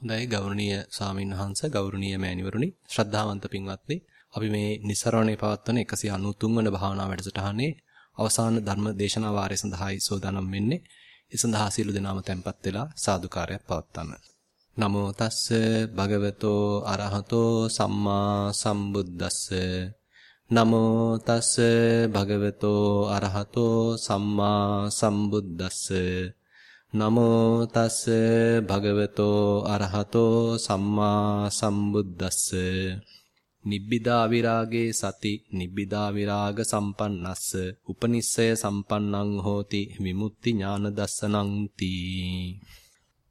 හොඳයි ගෞරවනීය ස්වාමීන් වහන්සේ ගෞරවනීය මෑණිවරුනි ශ්‍රද්ධාවන්ත පින්වත්නි. අපි මේ નિසරණේ පවත්වන 193 වන භාවනා වැඩසටහනේ අවසාන ධර්ම දේශනා වාරය සඳහායි සෝදානම් වෙන්නේ. ඒ සඳහා සීල දෙනාම tempත් වෙලා සාදුකාරයක් පවත්වන්න. නමෝ තස්ස භගවතෝ අරහතෝ සම්මා සම්බුද්දස්ස. නමෝ තස්ස භගවතෝ අරහතෝ සම්මා සම්බුද්දස්ස. නමෝ තස්ස භගවතෝ අරහතෝ සම්මා සම්බුද්දස්ස. නිබ්බිදා විරාගේ සති නිබ්බිදා විරාග සම්පන්නස්ස. උපනිස්සය සම්පන්නං හෝති විමුක්ති ඥාන දස්සනං තී.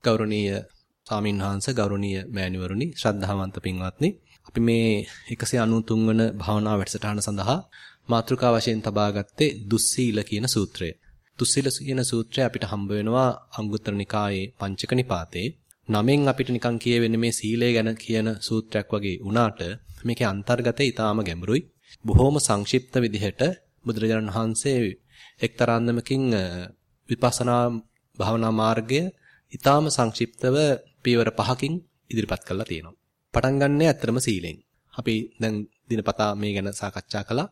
ගෞරවනීය ස්වාමින්වහන්සේ ගෞරවනීය මෑණිවරුනි ශ්‍රද්ධාවන්ත පින්වත්නි අපි මේ 193 වන භාවනා වැඩසටහන සඳහා මාතෘකා වශයෙන් තබා ගත්තේ දුස්සීල කියන සූත්‍රය. තුස්සිල කියන සූත්‍රය අපිට හම්බ වෙනවා අංගුත්තර නිකායේ පංචක නිපාතේ. නමෙන් අපිට නිකන් කියවෙන්නේ මේ සීලය ගැන කියන සූත්‍රයක් වගේ වුණාට මේකේ අන්තර්ගතය ඊටාම ගැඹුරුයි. බොහොම සංක්ෂිප්ත විදිහට බුදුරජාණන් වහන්සේ එක්තරාන්දමකින් විපස්සනා භාවනා මාර්ගය ඊටාම සංක්ෂිප්තව පියවර පහකින් ඉදිරිපත් කරලා තියෙනවා. පටන් ගන්න ඇත්තටම සීලෙන්. අපි දැන් දිනපතා මේ ගැන සාකච්ඡා කළා.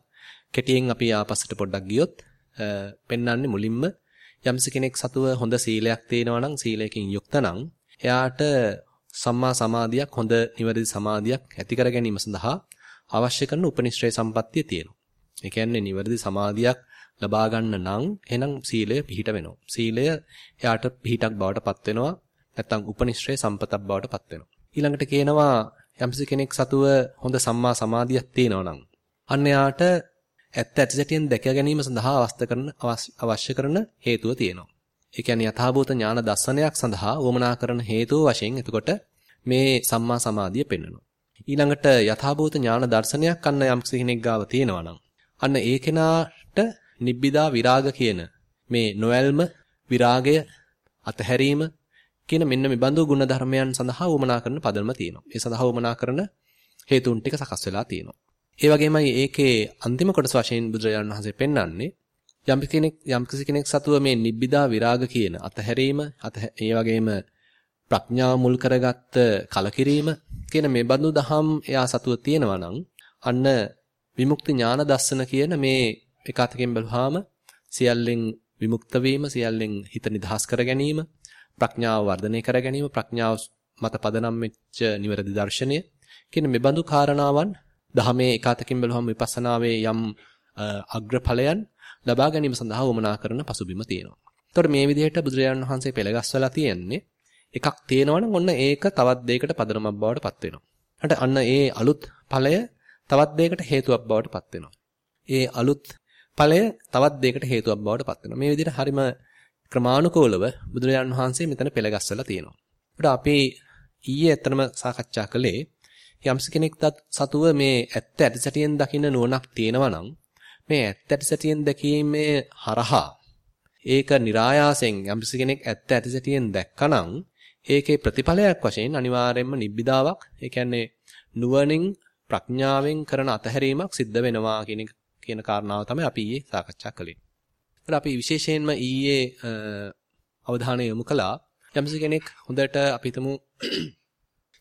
කෙටියෙන් අපි ආපස්සට පොඩ්ඩක් ගියොත් පෙන්වන්නේ මුලින්ම යම්ස කෙනෙක් සතුව හොඳ සීලයක් තේනවා නම් සීලයකින් යුක්ත නම් එයාට සම්මා සමාධියක් හොඳ නිවැරදි සමාධියක් ඇති කර ගැනීම සඳහා අවශ්‍ය කරන උපනිශ්‍රේ සම්පත්තිය තියෙනවා. ඒ කියන්නේ නිවැරදි සමාධියක් ලබා ගන්න නම් එහෙනම් සීලය පිහිට වෙනවා. සීලය එයාට පිහිටක් බවට පත් වෙනවා. නැත්නම් උපනිශ්‍රේ සම්පතක් බවට පත් වෙනවා. ඊළඟට කියනවා යම්ස කෙනෙක් සතුව හොඳ සම්මා සමාධියක් තියෙනවා නම් අන්න එයාට ඇත්ත ඇතිසැටියෙන් දැක ගැනීම සඳහා අවස්ථ කරන අවශ්‍ය කරන හේතුව තියෙනවා. ඒ කියන්නේ යථාභූත ඥාන දර්ශනයක් සඳහා වමනා කරන හේතුව වශයෙන් එතකොට මේ සම්මා සමාධිය පෙන්වනවා. ඊළඟට යථාභූත ඥාන දර්ශනයක් අන්න යම් කෙනෙක් ගාව තියෙනවා නම් අන්න ඒ කෙනාට නිබ්බිදා විරාග කියන මේ නොයල්ම විරාගය අතහැරීම කියන මෙන්න මේ බඳු ගුණ ධර්මයන් සඳහා වමනා කරන පදනම තියෙනවා. ඒ සඳහා වමනා කරන හේතුන් ටික සකස් වෙලා තියෙනවා. ඒ වගේමයි ඒකේ අන්තිම කොටස වශයෙන් බුදුරජාණන් වහන්සේ පෙන්වන්නේ යම් කෙනෙක් යම් කෙනෙක් සතුව මේ නිබ්බිදා විරාග කියන අතහැරීම ඒ වගේම ප්‍රඥාව මුල් කරගත්ත කලකිරීම කියන මේ බඳු දහම් එයා සතුව තියෙනවා නම් අන්න විමුක්ති ඥාන දස්සන කියන මේ එකතකින් බලුවාම සියල්ලෙන් විමුක්ත වීම සියල්ලෙන් හිත නිදහස් කර ගැනීම ප්‍රඥාව වර්ධනය කර ගැනීම ප්‍රඥාව මත පදනම් වෙච්ච නිවැරදි දර්ශනය කියන මේ බඳු කාරණාවන් දහමේ එකතකින් බැලුවම විපස්සනාවේ යම් අග්‍රඵලයන් ලබා ගැනීම සඳහා වමනා කරන පසුබිම තියෙනවා. එතකොට මේ විදිහට බුදුරජාණන් වහන්සේ පෙළගස්වලා තියෙන්නේ එකක් තියෙනවනම් ඔන්න ඒක තවත් දෙයකට පදනමක් බවට පත් වෙනවා. අන්න ඒ අලුත් ඵලය තවත් දෙයකට හේතුවක් බවට පත් වෙනවා. ඒ අලුත් ඵලය තවත් දෙයකට හේතුවක් බවට පත් වෙනවා. මේ විදිහට හරිම ක්‍රමානුකූලව බුදුරජාණන් වහන්සේ මෙතන පෙළගස්වලා තියෙනවා. අපිට අපි ඊයේ ඇත්තනම සාකච්ඡා කළේ යම්ස කෙනෙක් සතුව මේ ඇත්ත ඇටසැටියෙන් දකින්න නුවණක් තියෙනවා නම් මේ ඇත්ත ඇටසැටියෙන් දැකීමේ හරහා ඒක નિરાයාසෙන් යම්ස කෙනෙක් ඇත්ත ඇටසැටියෙන් දැක්කනම් ඒකේ ප්‍රතිඵලයක් වශයෙන් අනිවාර්යයෙන්ම නිබ්බිදාවක් ඒ කියන්නේ නුවණින් ප්‍රඥාවෙන් කරන අතහැරීමක් සිද්ධ වෙනවා කියන කියන කාරණාව තමයි අපි ඊයේ සාකච්ඡා කළේ. ඒත් අපි විශේෂයෙන්ම ඊයේ අවධානය යොමු කළා යම්ස කෙනෙක් හොඳට අපි හිතමු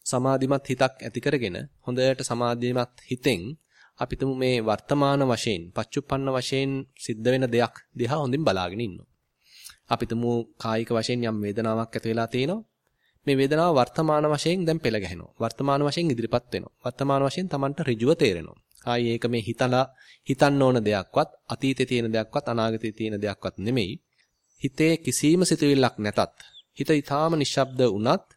සමාධිමත් හිතක් ඇති කරගෙන හොඳට සමාධිමත් හිතෙන් අපි මේ වර්තමාන වශයෙන් පච්චුප්පන්න වශයෙන් සිද්ධ වෙන දෙයක් දිහා හොඳින් බලාගෙන ඉන්නවා. අපි කායික වශයෙන් යම් වේදනාවක් ඇති වෙලා තියෙනවා. මේ වේදනාව වර්තමාන වශයෙන් දැන් පෙළ ගැහෙනවා. වර්තමාන වශයෙන් ඉදිරිපත් වෙනවා. වර්තමාන වශයෙන් Tamanට ඍජුව තේරෙනවා. ආයේ ඒක මේ හිතලා හිතන්න ඕන දෙයක්වත් අතීතේ තියෙන දෙයක්වත් අනාගතේ තියෙන දෙයක්වත් නෙමෙයි. හිතේ කිසිම සිතුවිල්ලක් නැතත් හිත ඊටාම නිශ්ශබ්ද වුණත්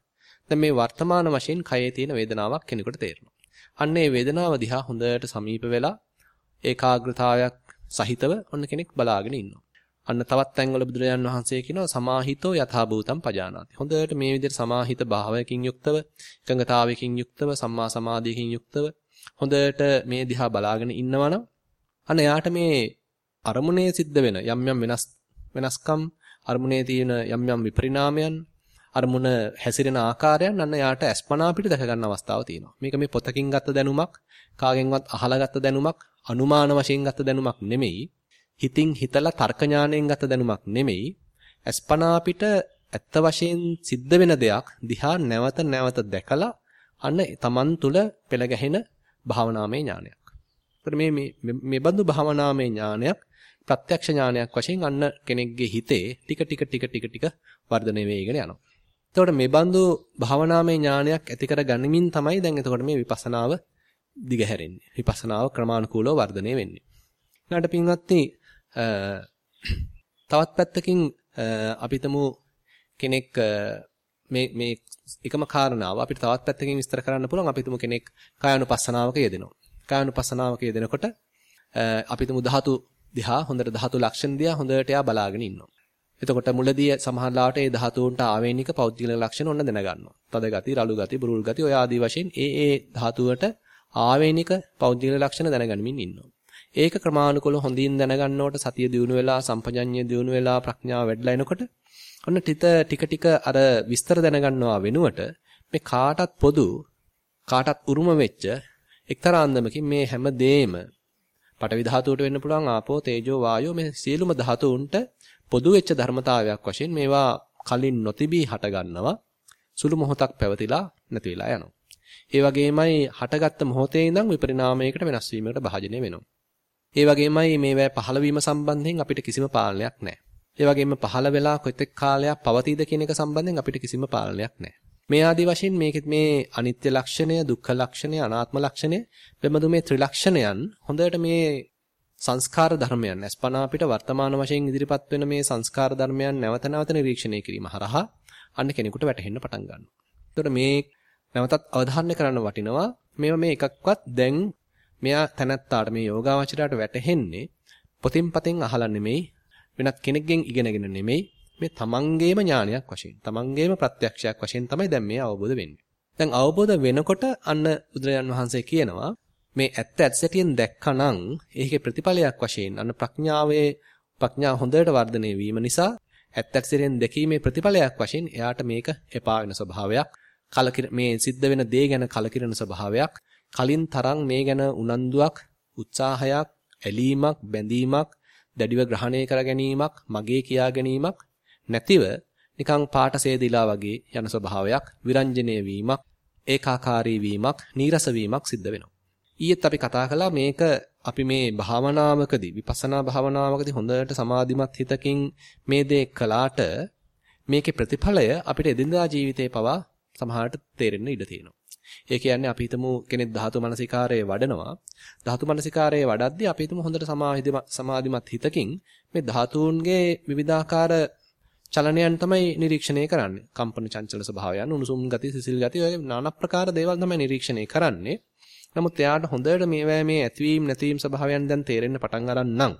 දැන් මේ වර්තමාන වශයෙන් කයේ තියෙන වේදනාවක් කෙනෙකුට තේරෙනවා. අන්න ඒ වේදනාව දිහා හොඳට සමීප වෙලා ඒකාග්‍රතාවයක් සහිතව ඔන්න කෙනෙක් බලාගෙන ඉන්නවා. අන්න තවත් තැන්වල බුදුරජාන් වහන්සේ කියනවා සමාහිතෝ යථා භූතම් පජානාති. හොඳට මේ විදිහට සමාහිත භාවයකින් යුක්තව, එකඟතාවයකින් යුක්තව, සම්මා සමාධියකින් යුක්තව හොඳට මේ දිහා බලාගෙන ඉන්නවනම් අන්න එයාට මේ අරමුණේ සිද්ධ වෙන යම් යම් වෙනස් වෙනස්කම් අරමුණේ තියෙන යම් යම් විපරිණාමයන් අරමුණ හැසිරෙන ආකාරයන් අන්න යාට අස්පනා පිට දැක ගන්න අවස්ථාව තියෙනවා. මේක මේ පොතකින් ගත්ත දැනුමක්, කාගෙන්වත් අහලා ගත්ත දැනුමක්, අනුමාන වශයෙන් ගත්ත දැනුමක් නෙමෙයි. හිතින් හිතලා තර්ක ඥාණයෙන් ගත්ත දැනුමක් නෙමෙයි. අස්පනා පිට ඇත්ත වශයෙන් සිද්ධ වෙන දෙයක් දිහා නැවත නැවත දැකලා අන්න Taman තුල පෙළ ගැහෙන භාවනාමය ඥානයක්. ඒතර මේ මේ මේ බඳු භාවනාමය ඥානයක් ප්‍රත්‍යක්ෂ ඥානයක් වශයෙන් අන්න කෙනෙක්ගේ හිතේ ටික ටික ටික ටික ටික වර්ධනය වෙගෙන යනවා. එතකොට මේ බඳු භාවනාමය ඥානයක් ඇති කර ගනිමින් තමයි දැන් එතකොට මේ විපස්සනාව දිගහැරෙන්නේ. විපස්සනාව ක්‍රමානුකූලව වර්ධනය වෙන්නේ. ඊළඟට පින්වත්නි තවත් පැත්තකින් අපිටම කෙනෙක් මේ මේ එකම කාරණාව අපිට තවත් පැත්තකින් විස්තර කරන්න පුළුවන් අපිටම කෙනෙක් කායानुපස්සනාවක යෙදෙනවා. කායानुපස්සනාවක යෙදෙනකොට අපිටම ධාතු දිහා හොඳට ධාතු ලක්ෂණ දිහා හොඳට යා බලාගෙන ඉන්නවා. එතකොට මුලදී සමහරලාට ඒ ධාතුන්ට ආවේනික පෞද්ගලික ලක්ෂණ ඔන්න දැනගන්නවා. තද ගති, රළු ගති, බුරුල් ගති ඔය ආදී වශයෙන් ඒ ඒ ධාතුවට ආවේනික පෞද්ගලික ලක්ෂණ දැනගනිමින් ඉන්නවා. ඒක ක්‍රමානුකූලව හොඳින් දැනගන්නකොට සතිය දියුණු වෙලා සම්පජඤ්ඤය දියුණු වෙලා ප්‍රඥාව වැඩිලා එනකොට ඔන්න ටික ටික ටික අර විස්තර දැනගන්නවා වෙනුවට මේ කාටත් පොදු කාටත් උරුම වෙච්ච එක්තරා අන්දමකින් මේ හැම දෙෙම පටවි ධාතුවට වෙන්න පුළුවන් ආපෝ තේජෝ වායෝ මේ සියලුම ධාතුන්ට පොදු වෙච්ච ධර්මතාවයක් වශයෙන් මේවා කලින් නොතිබී හට ගන්නවා සුළු මොහොතක් පැවතිලා නැති වෙලා යනවා. ඒ වගේමයි හටගත්ත මොහොතේ ඉඳන් විපරිණාමයකට වෙනස් වීමකට භාජනය වෙනවා. ඒ වගේමයි මේවැ පහළ වීම සම්බන්ධයෙන් අපිට කිසිම පාලනයක් නැහැ. ඒ වගේම පහළ වෙලා කොතෙක් කාලයක් පවතීද කියන එක සම්බන්ධයෙන් අපිට කිසිම පාලනයක් නැහැ. මේ ආදී වශයෙන් මේකෙත් මේ අනිත්‍ය ලක්ෂණය, දුක්ඛ ලක්ෂණය, අනාත්ම ලක්ෂණය, බෙමදු මේ ත්‍රිලක්ෂණයන් හොඳට මේ සංස්කාර ධර්මයන් අස්පනා අපිට වර්තමාන වශයෙන් ඉදිරිපත් වෙන මේ සංස්කාර ධර්මයන් නැවත නැවත නිරීක්ෂණය කිරීම හරහා අන්න කෙනෙකුට වැටහෙන්න පටන් ගන්නවා. එතකොට මේ නැවතත් අවධාරණය කරන්න වටිනවා මේවා මේ එකක්වත් දැන් මෙයා තනත්තාට මේ යෝගාවචරයට වැටහෙන්නේ පොතින් පතෙන් අහලා නෙමෙයි වෙනත් කෙනෙක්ගෙන් ඉගෙනගෙන නෙමෙයි මේ තමන්ගේම ඥානයක් වශයෙන් තමන්ගේම ප්‍රත්‍යක්ෂයක් වශයෙන් තමයි දැන් මේ අවබෝධ වෙන්නේ. දැන් අවබෝධ වෙනකොට අන්න බුදුරජාන් වහන්සේ කියනවා මේ ඇත්ත ඇත්තටියෙන් දැක්කනම් ඒකේ ප්‍රතිඵලයක් වශයෙන් අන්න ප්‍රඥාවේ ප්‍රඥා හොඳට වර්ධනය වීම නිසා ඇත්ත ඇත්තටියෙන් දැකීමේ ප්‍රතිඵලයක් වශයෙන් එයාට මේක එපා වෙන ස්වභාවයක් කලකිර මේ සිද්ධ වෙන දේ ගැන කලකිරෙන ස්වභාවයක් කලින් තරම් මේ ගැන උනන්දුවක් උත්සාහයක් ඇලීමක් බැඳීමක් දැඩිව ග්‍රහණය කර ගැනීමක් මගේ කියා ගැනීමක් නැතිව නිකං පාට සේදිලා වගේ යන ස්වභාවයක් විරංජනීය වීමක් ඒකාකාරී වීමක් නීරස වීමක් සිද්ධ වෙනවා. ඊයේත් අපි කතා කළා මේක අපි මේ භාවනාවකදී විපස්සනා භාවනාවකදී හොඳට සමාධිමත් හිතකින් මේ දේ කළාට මේකේ ප්‍රතිඵලය අපිට එදිනදා ජීවිතේ පවා සමහරට තේරෙන්න ඉඩ තියෙනවා. ඒ කියන්නේ අපි හිතමු කෙනෙක් ධාතු මනසිකාරයේ වඩනවා. ධාතු මනසිකාරයේ වඩද්දී අපි හිතමු හොඳට සමාධිමත් හිතකින් මේ ධාතුන්ගේ විවිධාකාර චලනයන් තමයි නිරීක්ෂණය කරන්නේ. කම්පන චංචල ස්වභාවයන්, උණුසුම් ගති, සිසිල් ගති වගේ নানা ප්‍රකාර දේවල් තමයි නිරීක්ෂණය කරන්නේ. නමුත් එයාට හොඳට මේවා මේ ඇතිවීම නැතිවීම ස්වභාවයන් දැන් තේරෙන්න පටන් ගන්න නම්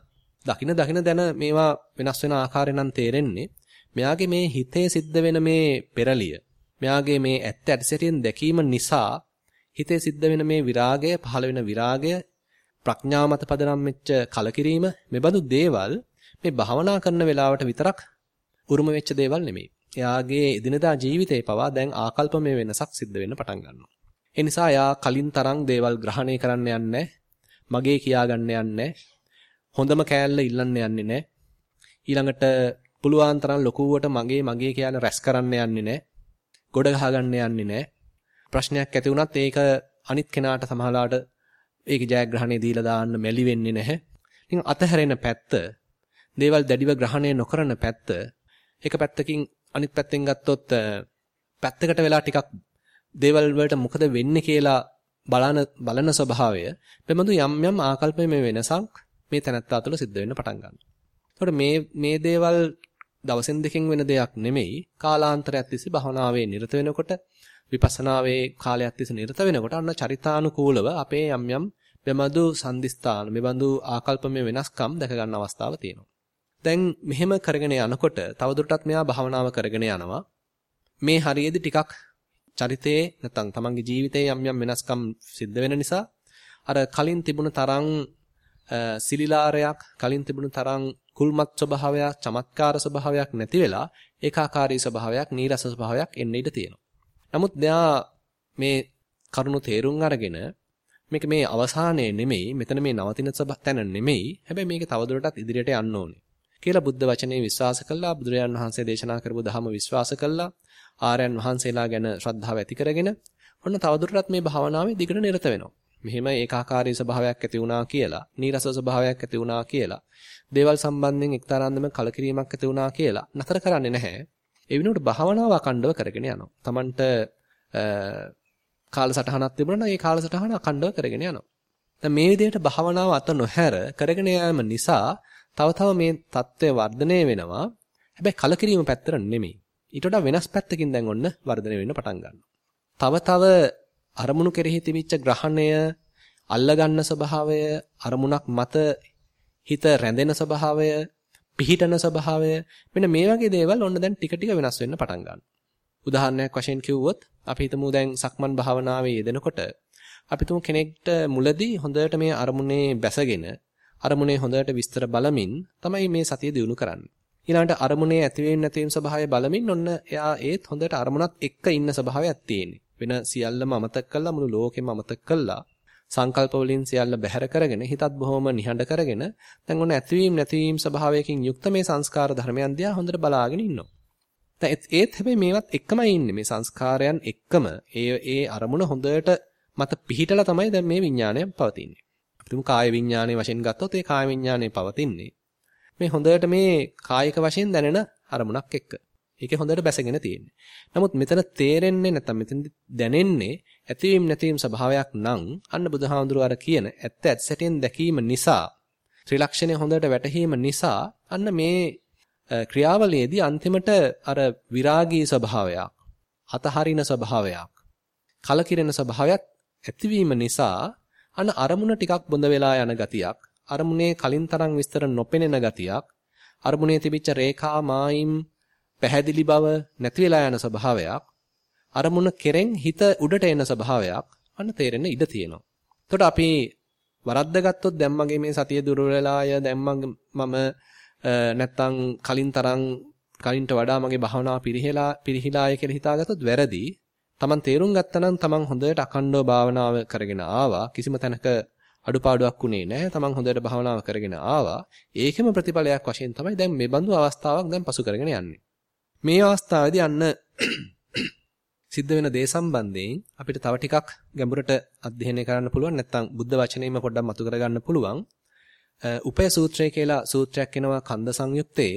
දකින දකින දැන මේවා වෙනස් වෙන ආකාරය නම් තේරෙන්නේ මෙයාගේ මේ හිතේ සිද්ධ වෙන මේ පෙරලිය මෙයාගේ මේ ඇත්ත ඇටසැටියෙන් දැකීම නිසා හිතේ සිද්ධ වෙන මේ විරාගය පහළ වෙන විරාගය ප්‍රඥාව මත පදනම් වෙච්ච කලකිරීම මෙබඳු දේවල් මේ භවනා කරන වෙලාවට විතරක් උරුම වෙච්ච දේවල් නෙමෙයි. එයාගේ එදිනදා ජීවිතේ පවා දැන් ආකල්පමය වෙනසක් සිද්ධ වෙන්න පටන් ගන්නවා. ඒ නිසා එයා කලින් තරම් දේවල් ග්‍රහණය කරන්න යන්නේ මගේ කියාගන්න යන්නේ හොඳම කෑල්ල ඉල්ලන්න යන්නේ නැහැ. ඊළඟට පුළුවන් තරම් ලොකුවට මගේ මගේ කියන රැස් කරන්න යන්නේ නැහැ. ගොඩ ගහගන්න යන්නේ නැහැ. ප්‍රශ්නයක් ඇති වුණත් ඒක අනිත් කෙනාට සමහරලාට ඒක ජයග්‍රහණය දීලා දාන්න මැලි වෙන්නේ නැහැ. ඉතින් අතහැරෙන පැත්ත, දේවල් දැඩිව ග්‍රහණය නොකරන පැත්ත, එක පැත්තකින් අනිත් පැත්තෙන් ගත්තොත් පැත්තකට වෙලා ටිකක් දේවල් වලට මොකද වෙන්නේ කියලා බලන බලන ස්වභාවය බෙමඳු යම් යම් ආකල්පමය වෙනසක් මේ තැනත්තා තුළ සිද්ධ වෙන්න පටන් ගන්නවා. එතකොට මේ මේ දේවල් දවසෙන් දෙකෙන් වෙන දෙයක් නෙමෙයි කාලාන්තරයක් තිස්සේ භවනාවේ නිරත වෙනකොට විපස්සනාවේ කාලයක් තිස්සේ නිරත වෙනකොට අන්න චරිතානුකූලව අපේ යම් යම් බෙමදු සම්දිස්ථාන මෙබඳු ආකල්පමය වෙනස්කම් දැක ගන්න අවස්ථාව තියෙනවා. දැන් මෙහෙම කරගෙන යනකොට තවදුරටත් මෙයා භවනාව කරගෙන යනවා. මේ හරියේදී ටිකක් චරිතේ නැත්නම් තමන්ගේ ජීවිතේ යම් යම් වෙනස්කම් සිද්ධ වෙන නිසා අර කලින් තිබුණ තරම් සිලිලාරයක් කලින් තිබුණ තරම් කුල්මත් ස්වභාවයක්, චමත්කාර ස්වභාවයක් නැති වෙලා ඒකාකාරී ස්වභාවයක්, නීරස ස්වභාවයක් එන්න ඉඩ තියෙනවා. නමුත් දැන් මේ කරුණු තේරුම් අරගෙන මේක මේ අවසානයේ නෙමෙයි, මෙතන මේ නවතින තැන නෙමෙයි. හැබැයි මේක තවදුරටත් ඉදිරියට යන්න ඕනේ. කියලා බුද්ධ වචනේ විශ්වාස කළා බුදුරජාන් වහන්සේ දේශනා කරපු ධහම විශ්වාස කළා ආර්යයන් වහන්සේලා ගැන ශ්‍රද්ධාව ඇති කරගෙන ඔන්න තවදුරටත් මේ භාවනාවේ දිගට නිරත වෙනවා. මෙහෙම ඒකාකාරී ස්වභාවයක් ඇති වුණා කියලා, නීරස ස්වභාවයක් ඇති වුණා කියලා, දේවල් සම්බන්ධයෙන් එක්තරාන්දම කලකිරීමක් ඇති වුණා කියලා නතර කරන්නේ නැහැ. ඒ වෙනුවට භාවනාව අකණ්ඩව කරගෙන යනවා. Tamanට කාලසටහනක් තිබුණා නම් ඒ කාලසටහන අකණ්ඩව කරගෙන යනවා. දැන් මේ විදිහට භාවනාව අත නොහැර කරගෙන යාම නිසා තව තව මේ தත්ත්වය වර්ධනය වෙනවා. හැබැයි කලකිරීම පැත්තට නෙමෙයි. ඊට වඩා වෙනස් පැත්තකින් දැන් ඔන්න වර්ධනය වෙන්න පටන් ගන්නවා. තව තව අරමුණු කෙරෙහි තිබිච්ච ග්‍රහණය, අල්ලගන්න ස්වභාවය, අරමුණක් මත හිත රැඳෙන ස්වභාවය, පිහිටන ස්වභාවය මෙන්න මේ වගේ දේවල් ඔන්න දැන් ටික ටික වෙනස් වෙන්න පටන් ගන්නවා. උදාහරණයක් වශයෙන් කිව්වොත් අපි හිතමු දැන් සක්මන් භාවනාවේ යෙදෙනකොට අපි තුමු කෙනෙක්ට මුලදී හොඳට මේ අරමුණේ බැසගෙන අරමුණේ හොඳට විස්තර බලමින් තමයි මේ සතිය දිනු කරන්නේ. ඊළඟට අරමුණේ ඇතිවීම නැතිවීම ස්වභාවය බලමින් ඔන්න එයා ඒත් හොඳට අරමුණත් එක්ක ඉන්න ස්වභාවයක් තියෙන්නේ. වෙන සියල්ලම අමතක කළා මුළු ලෝකෙම අමතක කළා. සංකල්ප වලින් සියල්ල බැහැර කරගෙන හිතත් බොහොම නිහඬ කරගෙන දැන් ඔන්න ඇතිවීම නැතිවීම ස්වභාවයකින් යුක්ත මේ සංස්කාර ධර්මයන් දිහා හොඳට බලාගෙන ඉන්නවා. දැන් ඒත් හැබැයි මේවත් එක්කමයි ඉන්නේ මේ සංස්කාරයන් එක්කම ඒ ඒ අරමුණ හොඳට මත පිහිටලා තමයි දැන් මේ විඥාණය පවතින්නේ. අපිටම කාය විඥානයේ වශයෙන් ගත්තොත් ඒ කාය විඥානයේ පවතින්නේ මේ හොඳට මේ කායික වශයෙන් දැනෙන අරමුණක් එක්ක. ඒකේ හොඳට බැසගෙන තියෙන්නේ. නමුත් මෙතන තේරෙන්නේ නැත්නම් මෙතන දැනෙන්නේ ඇතිවීම නැතිවීම ස්වභාවයක් නම් අන්න බුදුහාමුදුරුවෝ අර කියන ඇත්ත ඇත්තටම දැකීම නිසා ත්‍රිලක්ෂණය හොඳට වැටහීම නිසා අන්න මේ ක්‍රියාවලියේදී අන්තිමට අර විරාගී ස්වභාවයක් අතහරින ස්වභාවයක් කලකිරෙන ස්වභාවයක් ඇතිවීම නිසා අන්න අරමුණ ටිකක් බොඳ වෙලා යන ගතියක් අරමුණේ කලින් තරම් විස්තර නොපෙනෙන ගතියක් අරමුණේ තිබිච්ච රේඛා මායිම් පැහැදිලි බව නැති වෙලා යන ස්වභාවයක් අරමුණ කෙරෙන් හිත උඩට එන ස්වභාවයක් අන්න තේරෙන්න ඉඩ තියෙනවා. එතකොට අපි වරද්ද ගත්තොත් දැන් මගේ මේ සතිය දුර වෙලාය දැන් මම නැත්තම් කලින් තරම් කලින්ට වඩා මගේ භාවනාව පිරිහිලා පිරිහිලාය කියලා හිතාගත්තොත් වැරදි. Taman තේරුම් ගත්තනම් Taman හොඳට අඛණ්ඩව භාවනාව කරගෙන ආවා. කිසිම තැනක අඩුපාඩුවක් උනේ නැහැ. Taman හොඳට භාවනාව කරගෙන ආවා. ඒකෙම ප්‍රතිඵලයක් වශයෙන් තමයි දැන් මේ බඳු අවස්ථාවක් දැන් පසු කරගෙන යන්නේ. මේ අවස්ථාවේදී අන්න සිද්ධ වෙන දේ සම්බන්ධයෙන් අපිට තව ටිකක් ගැඹුරට අධ්‍යයනය කරන්න පුළුවන් නැත්නම් බුද්ධ වචනේම පොඩ්ඩක් මතු කරගන්න පුළුවන්. උපය සූත්‍රය කියලා සූත්‍රයක් එනවා කන්ද සංයුත්තේ.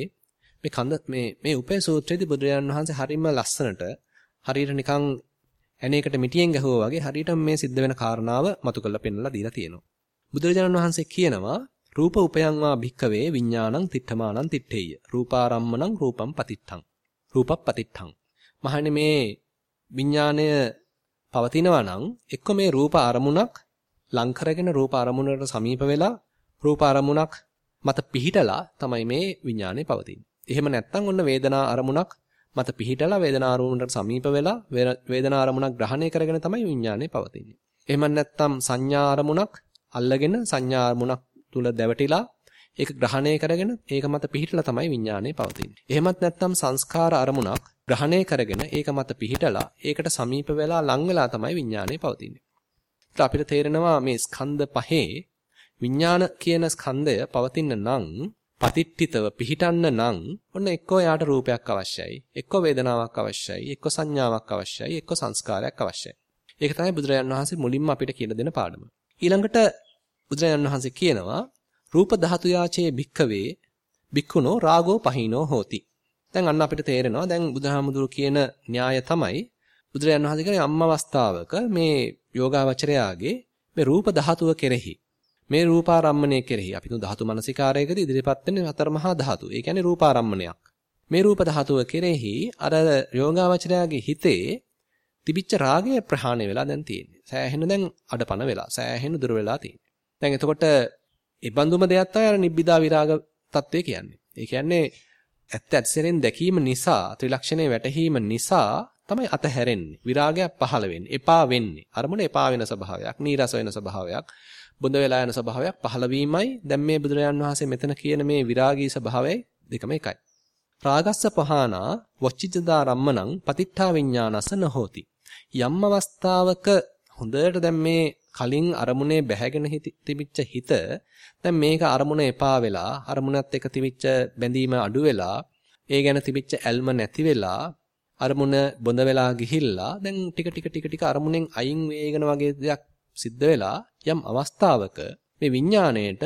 මේ කන්ද මේ මේ උපය සූත්‍රයේදී බුදුරජාණන් වහන්සේ හරිම ලස්සනට හරියට නිකන් ඇණයකට මිටියෙන් ගැහුවා වගේ හරියට මේ සිද්ධ වෙන කාරණාව මතු කරලා පෙන්නලා දීලා තියෙනවා. බුදුරජාණන් වහන්සේ කියනවා රූප උපයංවා භික්කවේ විඥානං තිත්තමානං තිත්තේය. රූපාරම්මණං රූපම් පතිත්තං. රූපප්පතිත්තං. මහන්නේ මේ විඥාණය පවතිනවා නම් එක්ක මේ රූප අරමුණක් ලං කරගෙන රූප අරමුණකට සමීප වෙලා රූප අරමුණක් මත පිහිටලා තමයි මේ විඥානේ පවතින්නේ. එහෙම නැත්නම් ඔන්න වේදනා අරමුණක් මත පිහිටලා වේදනා අරමුණකට සමීප වෙලා වේදනා අරමුණක් ග්‍රහණය කරගෙන තමයි විඥානේ පවතින්නේ. එහෙම නැත්නම් සංඥා අරමුණක් අල්ලගෙන සංඥා අරමුණක් තුල දැවටිලා ඒක ග්‍රහණය කරගෙන ඒක මත පිහිටලා තමයි විඥානේ පවතින්නේ. එහෙමත් නැත්නම් සංස්කාර අරමුණක් ග්‍රහණය කරගෙන ඒක මත පිහිටලා ඒකට සමීප වෙලා ලං වෙලා තමයි විඥානේ පවතින්නේ. අපිට තේරෙනවා මේ ස්කන්ධ පහේ විඥාන කියන ස්කන්ධය පවතින නම් පතිට්ඨිතව පිහිටන්න නම් ඔන්න එක්කෝ යාට රූපයක් අවශ්‍යයි එක්කෝ වේදනාවක් අවශ්‍යයි එක්කෝ සංඥාවක් අවශ්‍යයි එක්කෝ සංස්කාරයක් අවශ්‍යයි ඒක තමයි බුදුරජාණන් වහන්සේ මුලින්ම අපිට කියලා දෙන පාඩම ඊළඟට බුදුරජාණන් වහන්සේ කියනවා රූප ධාතු යාචේ භික්ඛවේ භික්ඛුනෝ රාගෝ පහිනෝ හෝති දැන් අන්න අපිට තේරෙනවා දැන් බුදුහාමුදුරු කියන න්‍යාය තමයි බුදුරජාණන් වහන්සේ කියන අම්ම අවස්ථාවක මේ යෝගාවචරයාගේ මේ රූප ධාතුව කෙරෙහි මේ රූපාරම්මණය කෙරෙහි අපි තුන් ධාතු මනසිකාරයකදී ඉදිරිපත් වෙන හතර මහා ධාතු. ඒ කියන්නේ රූපාරම්මණයක්. මේ රූප ධාතුව කෙරෙහි අර යෝගාවචරයාගේ හිතේ තිබිච්ච රාගය ප්‍රහාණය වෙලා දැන් තියෙන්නේ. සෑහෙන දැන් අඩපණ වෙලා, සෑහෙන දුර වෙලා තියෙන්නේ. දැන් එතකොට ඒ බඳුම දෙයක් තමයි අර නිබ්බිදා විරාග తත්වය කියන්නේ. ඒ කියන්නේ ඇත්ත ඇත්තෙන් දැකීම නිසා, ත්‍රිලක්ෂණේ වැටහීම නිසා තමයි අතහැරෙන්නේ. විරාගයක් පහළ වෙන්නේ. එපා වෙන්නේ. අරමුණ එපා වෙන ස්වභාවයක්, නීරස වෙන ස්වභාවයක්. බොඳ වෙලා යන ස්වභාවයක් පහළ වීමයි දැන් මේ බුදුරජාන් වහන්සේ මෙතන කියන මේ විරාගී ස්වභාවය දෙකම එකයි. රාගස්ස පහනා වච්චිතදා රම්මණං පතිත්තා විඥානස නොහෝති. යම් අවස්ථාවක හොඳට දැන් මේ කලින් අරමුණේ බැහැගෙන තිබිච්ච හිත දැන් මේක අරමුණ එපා වෙලා අරමුණත් එක්ක තිබිච්ච බැඳීම අඩු වෙලා ඒ ගැන තිබිච්ච ඇල්ම නැති වෙලා අරමුණ බොඳ වෙලා ගිහිල්ලා දැන් ටික ටික ටික ටික අරමුණෙන් අයින් වේගෙන වගේ දෙයක් සිද්ධ වෙලා යම් අවස්ථාවක මේ විඥාණයට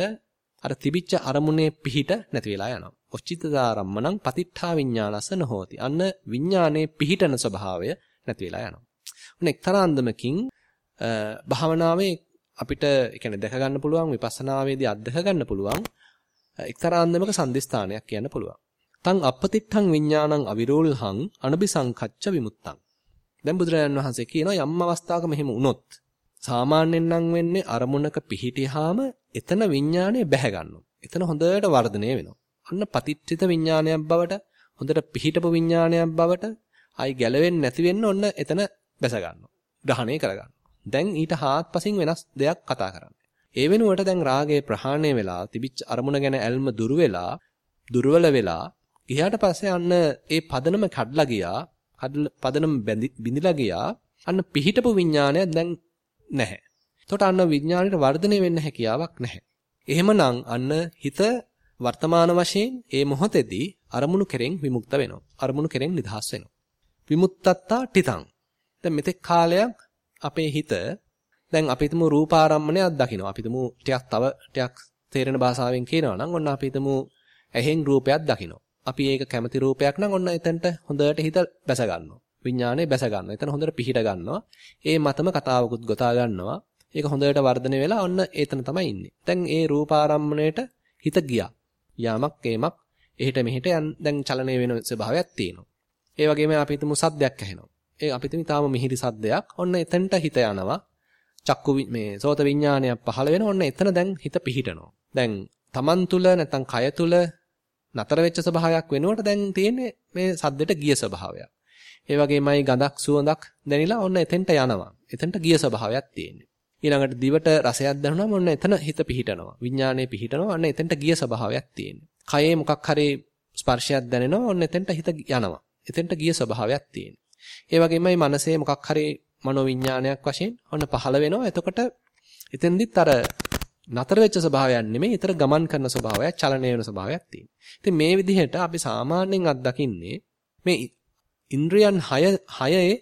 අර තිබිච්ච අරමුණේ පිහිට නැති වෙලා යනවා. ඔච්චිතදාරම්මනම් පතිට්ඨා විඥානස නොහෝති. අන්න විඥානයේ පිහිටන ස්වභාවය නැති වෙලා යනවා. ඔන්න එක්තරා අන්දමකින් භාවනාවේ අපිට يعني දැක ගන්න පුළුවන් විපස්සනාවේදී අත්දැක ගන්න පුළුවන් එක්තරා අන්දමක සම්දිස්ථානයක් කියන්න පුළුවන්. තං අපතිට්ඨං විඥානං අවිරෝල්හං අනබිසංකච්ඡ විමුත්තං. දැන් බුදුරජාණන් වහන්සේ කියනවා යම් අවස්ථාවක මෙහෙම වුණොත් සාමාන්‍යයෙන් නම් වෙන්නේ අරමුණක පිහිටියාම එතන විඥානය බැහැ ගන්නවා. එතන හොඳට වර්ධනය වෙනවා. අන්න පතිච්චිත විඥානයක් බවට හොඳට පිහිටපු විඥානයක් බවට ආයි ගැලවෙන්නේ නැති වෙන්න ඔන්න එතන බැස ගන්නවා. ග්‍රහණය කර ගන්නවා. දැන් ඊට හාත්පසින් වෙනස් දෙයක් කතා කරන්නේ. ඒ වෙනුවට දැන් රාගය ප්‍රහාණය වෙලා තිබිච්ච අරමුණ ගැන ඇල්ම දුරු වෙලා දුර්වල වෙලා ගියාට පස්සේ අන්න ඒ පදනම කඩලා ගියා. පදනම බිඳිලා ගියා. අන්න පිහිටපු විඥානය දැන් නැහැ. එතකොට අන්න විඥාණයට වර්ධනය වෙන්න හැකියාවක් නැහැ. එහෙමනම් අන්න හිත වර්තමාන වශයෙන් ඒ මොහොතේදී අරමුණු කෙරෙන් විමුක්ත වෙනවා. අරමුණු කෙරෙන් නිදහස් වෙනවා. විමුක්තත්තා ටිතං. දැන් මෙතෙක් කාලයක් අපේ හිත දැන් අපි හිතමු රූපාරම්මණයක් දකිනවා. අපි හිතමු ටිකක් තව ටිකක් තේරෙන භාෂාවෙන් කියනවා නම් ඔන්න අපි හිතමු ඇහෙන් රූපයක් දකිනවා. අපි ඒක කැමති රූපයක් නම් ඔන්න එතනට හොඳට හිත බැස ගන්නවා. විඥානේ බැස ගන්නවා. එතන හොඳට පිහිට ගන්නවා. ඒ මතම කතාවකුත් ගොතා ගන්නවා. ඒක හොඳට වර්ධනය වෙලා ඔන්න එතන තමයි ඉන්නේ. දැන් ඒ රූපාරම්මණයට හිත ගියා. යාමක් ඒමක් එහෙට මෙහෙට දැන් චලනය වෙන ස්වභාවයක් තියෙනවා. ඒ වගේම අපි හිතමු සද්දයක් ඇහෙනවා. ඒ අපි හිතමු තාම මිහිරි සද්දයක්. ඔන්න එතනට හිත යනවා. චක්කු මේ සෝත විඥානයක් පහළ වෙන ඔන්න එතන දැන් හිත පිහිටනවා. දැන් Taman තුල නැත්නම් කය තුල නතර වෙච්ච ස්වභාවයක් වෙනකොට දැන් තියෙන්නේ මේ සද්දෙට ගිය ස්වභාවයක්. ඒ වගේමයි ගඳක් සුවඳක් දැනිලා ඔන්න එතෙන්ට යනවා. එතෙන්ට ගිය ස්වභාවයක් තියෙන්නේ. ඊළඟට දිවට රසයක් දැනුනම ඔන්න එතන හිත පිහිටනවා. විඥානයේ පිහිටනවා. ඔන්න එතෙන්ට ගිය ස්වභාවයක් තියෙන්නේ. කයේ මොකක් හරි ස්පර්ශයක් දැනෙනවා. ඔන්න එතෙන්ට හිත යනවා. එතෙන්ට ගිය ස්වභාවයක් තියෙන්නේ. ඒ වගේමයි මනසේ මොකක් හරි මනෝවිඥානයක් වශයෙන් ඔන්න පහළ වෙනවා. එතකොට එතෙන්දිත් අර නතර වෙච්ච ස්වභාවයක් නෙමෙයි, ඊතර ගමන් කරන ස්වභාවයක්, චලනය වෙන ස්වභාවයක් තියෙනවා. ඉතින් මේ විදිහට අපි සාමාන්‍යයෙන් අත්දකින්නේ මේ ඉන්ද්‍රියන් 6 6ේ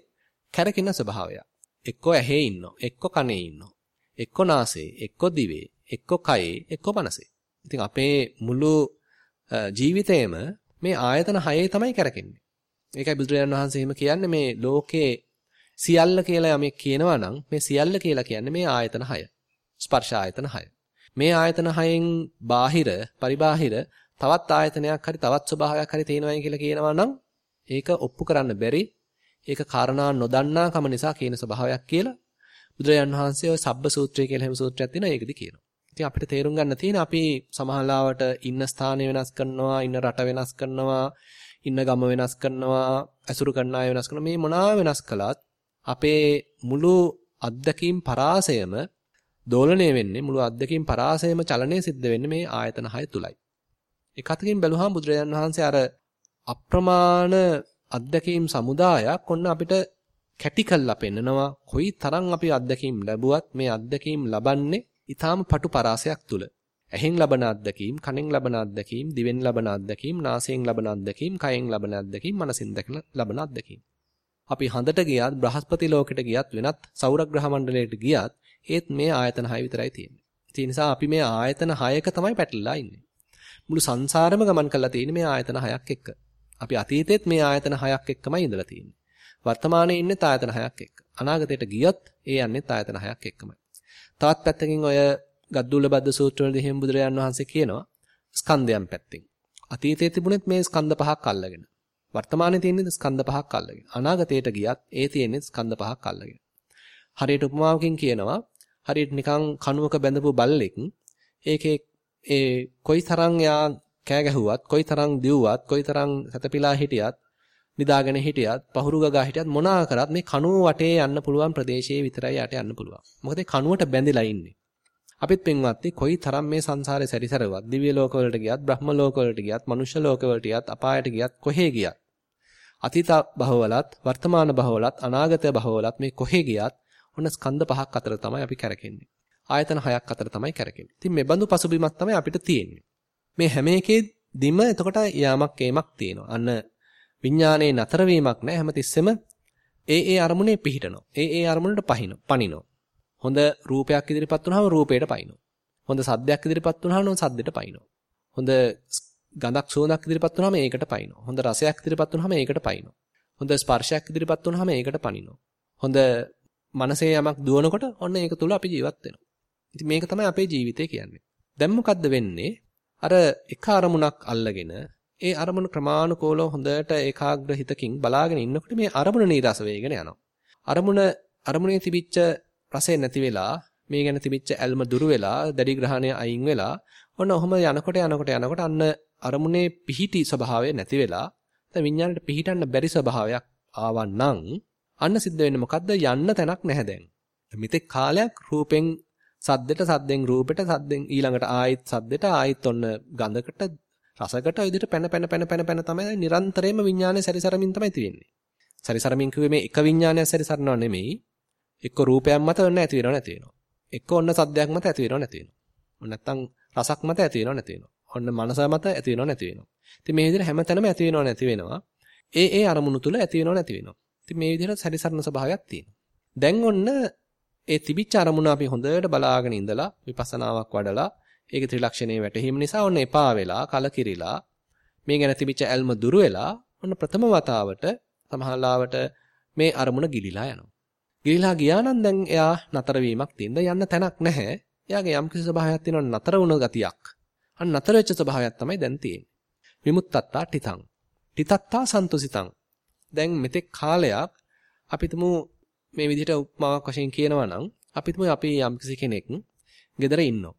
කැරකෙන ස්වභාවය. එක්ක ඇහි ඉන්නවා, එක්ක කනේ ඉන්නවා, එක්ක නාසයේ, එක්ක දිවේ, එක්ක කයේ, එක්ක මනසේ. ඉතින් අපේ මුළු ජීවිතේම මේ ආයතන 6 තමයි කැරකෙන්නේ. ඒකයි බුදුරජාණන් වහන්සේ එහෙම කියන්නේ මේ ලෝකේ සියල්ල කියලා යමෙක් කියනවා නම් මේ සියල්ල කියලා කියන්නේ මේ ආයතන 6. ස්පර්ශ ආයතන 6. මේ ආයතන 6න් බාහිර පරිබාහිර තවත් ආයතනයක් හරි තවත් ස්වභාවයක් හරි තියෙනවයි කියලා කියනවා නම් ඒක ඔප්පු කරන්න බැරි ඒක කාරණා නොදන්නා කම නිසා කියන ස්වභාවයක් කියලා බුදුරජාන් වහන්සේ ඔය සබ්බ සූත්‍රය කියලා හැම සූත්‍රයක් තියෙනවා ඒකෙදි කියනවා. ඉතින් අපිට තේරුම් ගන්න තියෙන අපි සමහරලාවට ඉන්න ස්ථානය වෙනස් කරනවා, ඉන්න රට වෙනස් කරනවා, ඉන්න ගම වෙනස් කරනවා, ඇසුරු කරන අය වෙනස් කරනවා. මේ මොනවා වෙනස් කළත් අපේ මුළු අත්දැකීම් පරාසයම දෝලණය වෙන්නේ මුළු අත්දැකීම් පරාසයම චලනය සිද්ධ වෙන්නේ මේ ආයතන 6 තුලයි. එක අතකින් බැලුවාම බුදුරජාන් වහන්සේ අර අප්‍රමාණ අත්දැකීම් සමුදායක් ඔන්න අපිට කැටි කළා පෙන්නනවා කොයි තරම් අපි අත්දැකීම් ලැබුවත් මේ අත්දැකීම් ලබන්නේ ඊටාම පටු පරාසයක් තුල. ඇහෙන් ලබන අත්දැකීම්, කනෙන් ලබන අත්දැකීම්, දිවෙන් ලබන අත්දැකීම්, නාසයෙන් ලබන අත්දැකීම්, කයෙන් ලබන අත්දැකීම්, මනසින් දැකන ලබන අත්දැකීම්. අපි හඳට ගියත්, බ්‍රහස්පති ලෝකෙට ගියත්, වෙනත් සෞරග්‍රහ මණ්ඩලයට ගියත්, ඒත් මේ ආයතන 6 විතරයි තියෙන්නේ. ඒ නිසා අපි මේ ආයතන 6ක තමයි පැටලලා ඉන්නේ. මුළු සංසාරෙම ගමන් කරලා තියෙන්නේ මේ ආයතන 6ක් එක්ක. අපි අතීතෙත් මේ ආයතන 6ක් එක්කමයි ඉඳලා තියෙන්නේ. වර්තමානයේ ඉන්නේ ආයතන 6ක් එක්ක. අනාගතයට ගියොත් ඒ යන්නේ ආයතන 6ක් එක්කමයි. තවත් පැත්තකින් ඔය ගද්දුල බද්ද සූත්‍රවලදී එහෙම බුදුරජාන් වහන්සේ කියනවා ස්කන්ධයන් පැත්තෙන්. අතීතයේ තිබුණෙත් මේ ස්කන්ධ පහක් අල්ලගෙන. වර්තමානයේ තියෙන්නේ ස්කන්ධ පහක් අල්ලගෙන. අනාගතයට ගියත් ඒ තියෙන්නේ ස්කන්ධ පහක් අල්ලගෙන. හරියට උපමාවකින් කියනවා හරියට නිකන් කණුවක බැඳපු බල්ලෙක් ඒකේ ඒ කොයිතරම් යා කෑ ගැහුවත්, කොයිතරම් දිව්වත්, කොයිතරම් සතපිලා හිටියත්, නිදාගෙන හිටියත්, පහුරු ගගා හිටියත් මොනවා කරත් මේ කණුව වටේ යන්න පුළුවන් ප්‍රදේශයේ විතරයි යට යන්න පුළුවන්. මොකද කණුවට බැඳිලා ඉන්නේ. අපිත් පින්වත්නි කොයිතරම් මේ සංසාරේ සැරිසරුවත්, දිව්‍ය ලෝකවලට ගියත්, බ්‍රහ්ම ලෝකවලට ගියත්, මනුෂ්‍ය ලෝකවලට ගියත්, අපායට ගියත්, කොහේ ගියත් අතීත භවවලත් වර්තමාන භවවලත් අනාගත භවවලත් මේ කොහේ ගියත් ඔන්න ස්කන්ධ පහක් අතර තමයි අපි කැරකෙන්නේ. ආයතන හයක් අතර තමයි කැරකෙන්නේ. ඉතින් මේ බඳු පසුබිමක් තමයි අපිට තියෙන්නේ. මේ හැම එකේදීම එතකොට යාමක් ඒමක් තියෙනවා. අන්න විඥානයේ නතර වීමක් නැහැ හැමතිස්සෙම ඒ ඒ අරමුණේ පිහිටනවා. ඒ ඒ අරමුණට පහින පනිනවා. හොඳ රූපයක් ඉදිරිපත් වුනහම රූපයට පනිනවා. හොඳ සද්දයක් ඉදිරිපත් වුනහම සද්දෙට පනිනවා. හොඳ ගඳක් සුවඳක් ඉදිරිපත් වුනහම ඒකට පනිනවා. හොඳ රසයක් ඉදිරිපත් වුනහම ඒකට පනිනවා. හොඳ ස්පර්ශයක් ඉදිරිපත් වුනහම ඒකට පනිනවා. හොඳ මනසේ යමක් දුවනකොට ඔන්න ඒක තුල අපි ජීවත් වෙනවා. ඉතින් මේක තමයි අපේ ජීවිතය කියන්නේ. දැන් මොකද්ද වෙන්නේ? අර එක අරමුණක් අල්ලගෙන ඒ අරමුණ ක්‍රමානුකූලව හොඳට ඒකාග්‍ර හිතකින් බලාගෙන ඉන්නකොට මේ අරමුණ නීරස වේගෙන යනවා. අරමුණ අරමුණේ තිබිච්ච රසය නැති වෙලා මේ ගැන තිබිච්ච ඇල්ම දුරු වෙලා දැඩි ග්‍රහණය අයින් වෙලා ඔන්න ඔහම යනකොට යනකොට යනකොට අන්න අරමුණේ පිහිටි ස්වභාවය නැති වෙලා දැන් විඤ්ඤාණයට පිහිටන්න බැරි ස්වභාවයක් ආවනම් අන්න සිද්ධ වෙන්නේ මොකද්ද යන්න තැනක් නැහැ දැන්. මෙතෙක් කාලයක් රූපෙන් සද්දෙට සද්දෙන් රූපෙට සද්දෙන් ඊළඟට ආයිත් සද්දෙට ආයිත් ඔන්න ගඳකට රසකට ඔය විදිහට පැන පැන පැන පැන පැන තමයි නිරන්තරයෙන්ම විඥානය සැරිසරමින් තමයි තියෙන්නේ. සැරිසරමින් කිව්වේ මේ එක විඥානයක් සැරිසරනව නෙමෙයි. එක්ක රූපයක් මත ඔන්න ඇති වෙනව නැති වෙනවා. එක්ක ඔන්න සද්දයක් මත ඇති වෙනව නැති වෙනවා. ඔන්න නැත්තම් රසක් මත ඇති වෙනව නැති වෙනවා. ඔන්න මනස මත ඇති වෙනව නැති වෙනවා. ඉතින් මේ විදිහට හැමතැනම ඇති වෙනව නැති වෙනවා. ඒ ඒ අරමුණු තුල ඇති වෙනව නැති වෙනවා. ඉතින් මේ විදිහට සැරිසරන ස්වභාවයක් තියෙනවා. දැන් ඔන්න ඒ තිබිච්ච අරමුණ අපි හොඳට බලාගෙන ඉඳලා විපස්සනාවක් වඩලා ඒක ත්‍රිලක්ෂණයේ වැටහීම නිසා ඔන්න එපා වෙලා කලකිරිලා මේ ගැන තිබිච්ච ඇල්ම දුරු වෙලා ඔන්න ප්‍රථම වතාවට සමහරලාවට මේ අරමුණ ගිලිලා යනවා. ගිලිලා ගියා නම් දැන් එයා නතර වීමක් තියෙනද යන්න තැනක් නැහැ. එයාගේ යම් කිසි ස්වභාවයක් තියෙනවා නතර වුණ ගතියක්. අන්න නතර වෙච්ච ස්වභාවයක් තමයි දැන් තියෙන්නේ. විමුක්තත්තා ඨිතං. ඨිතත්තා සන්තුසිතං. දැන් මෙතෙක් කාලයක් අපිටම මේ විදිහට උපමාවක් වශයෙන් කියනවා නම් අපිටම අපි යම් කිසි කෙනෙක් ගෙදර ඉන්නවා.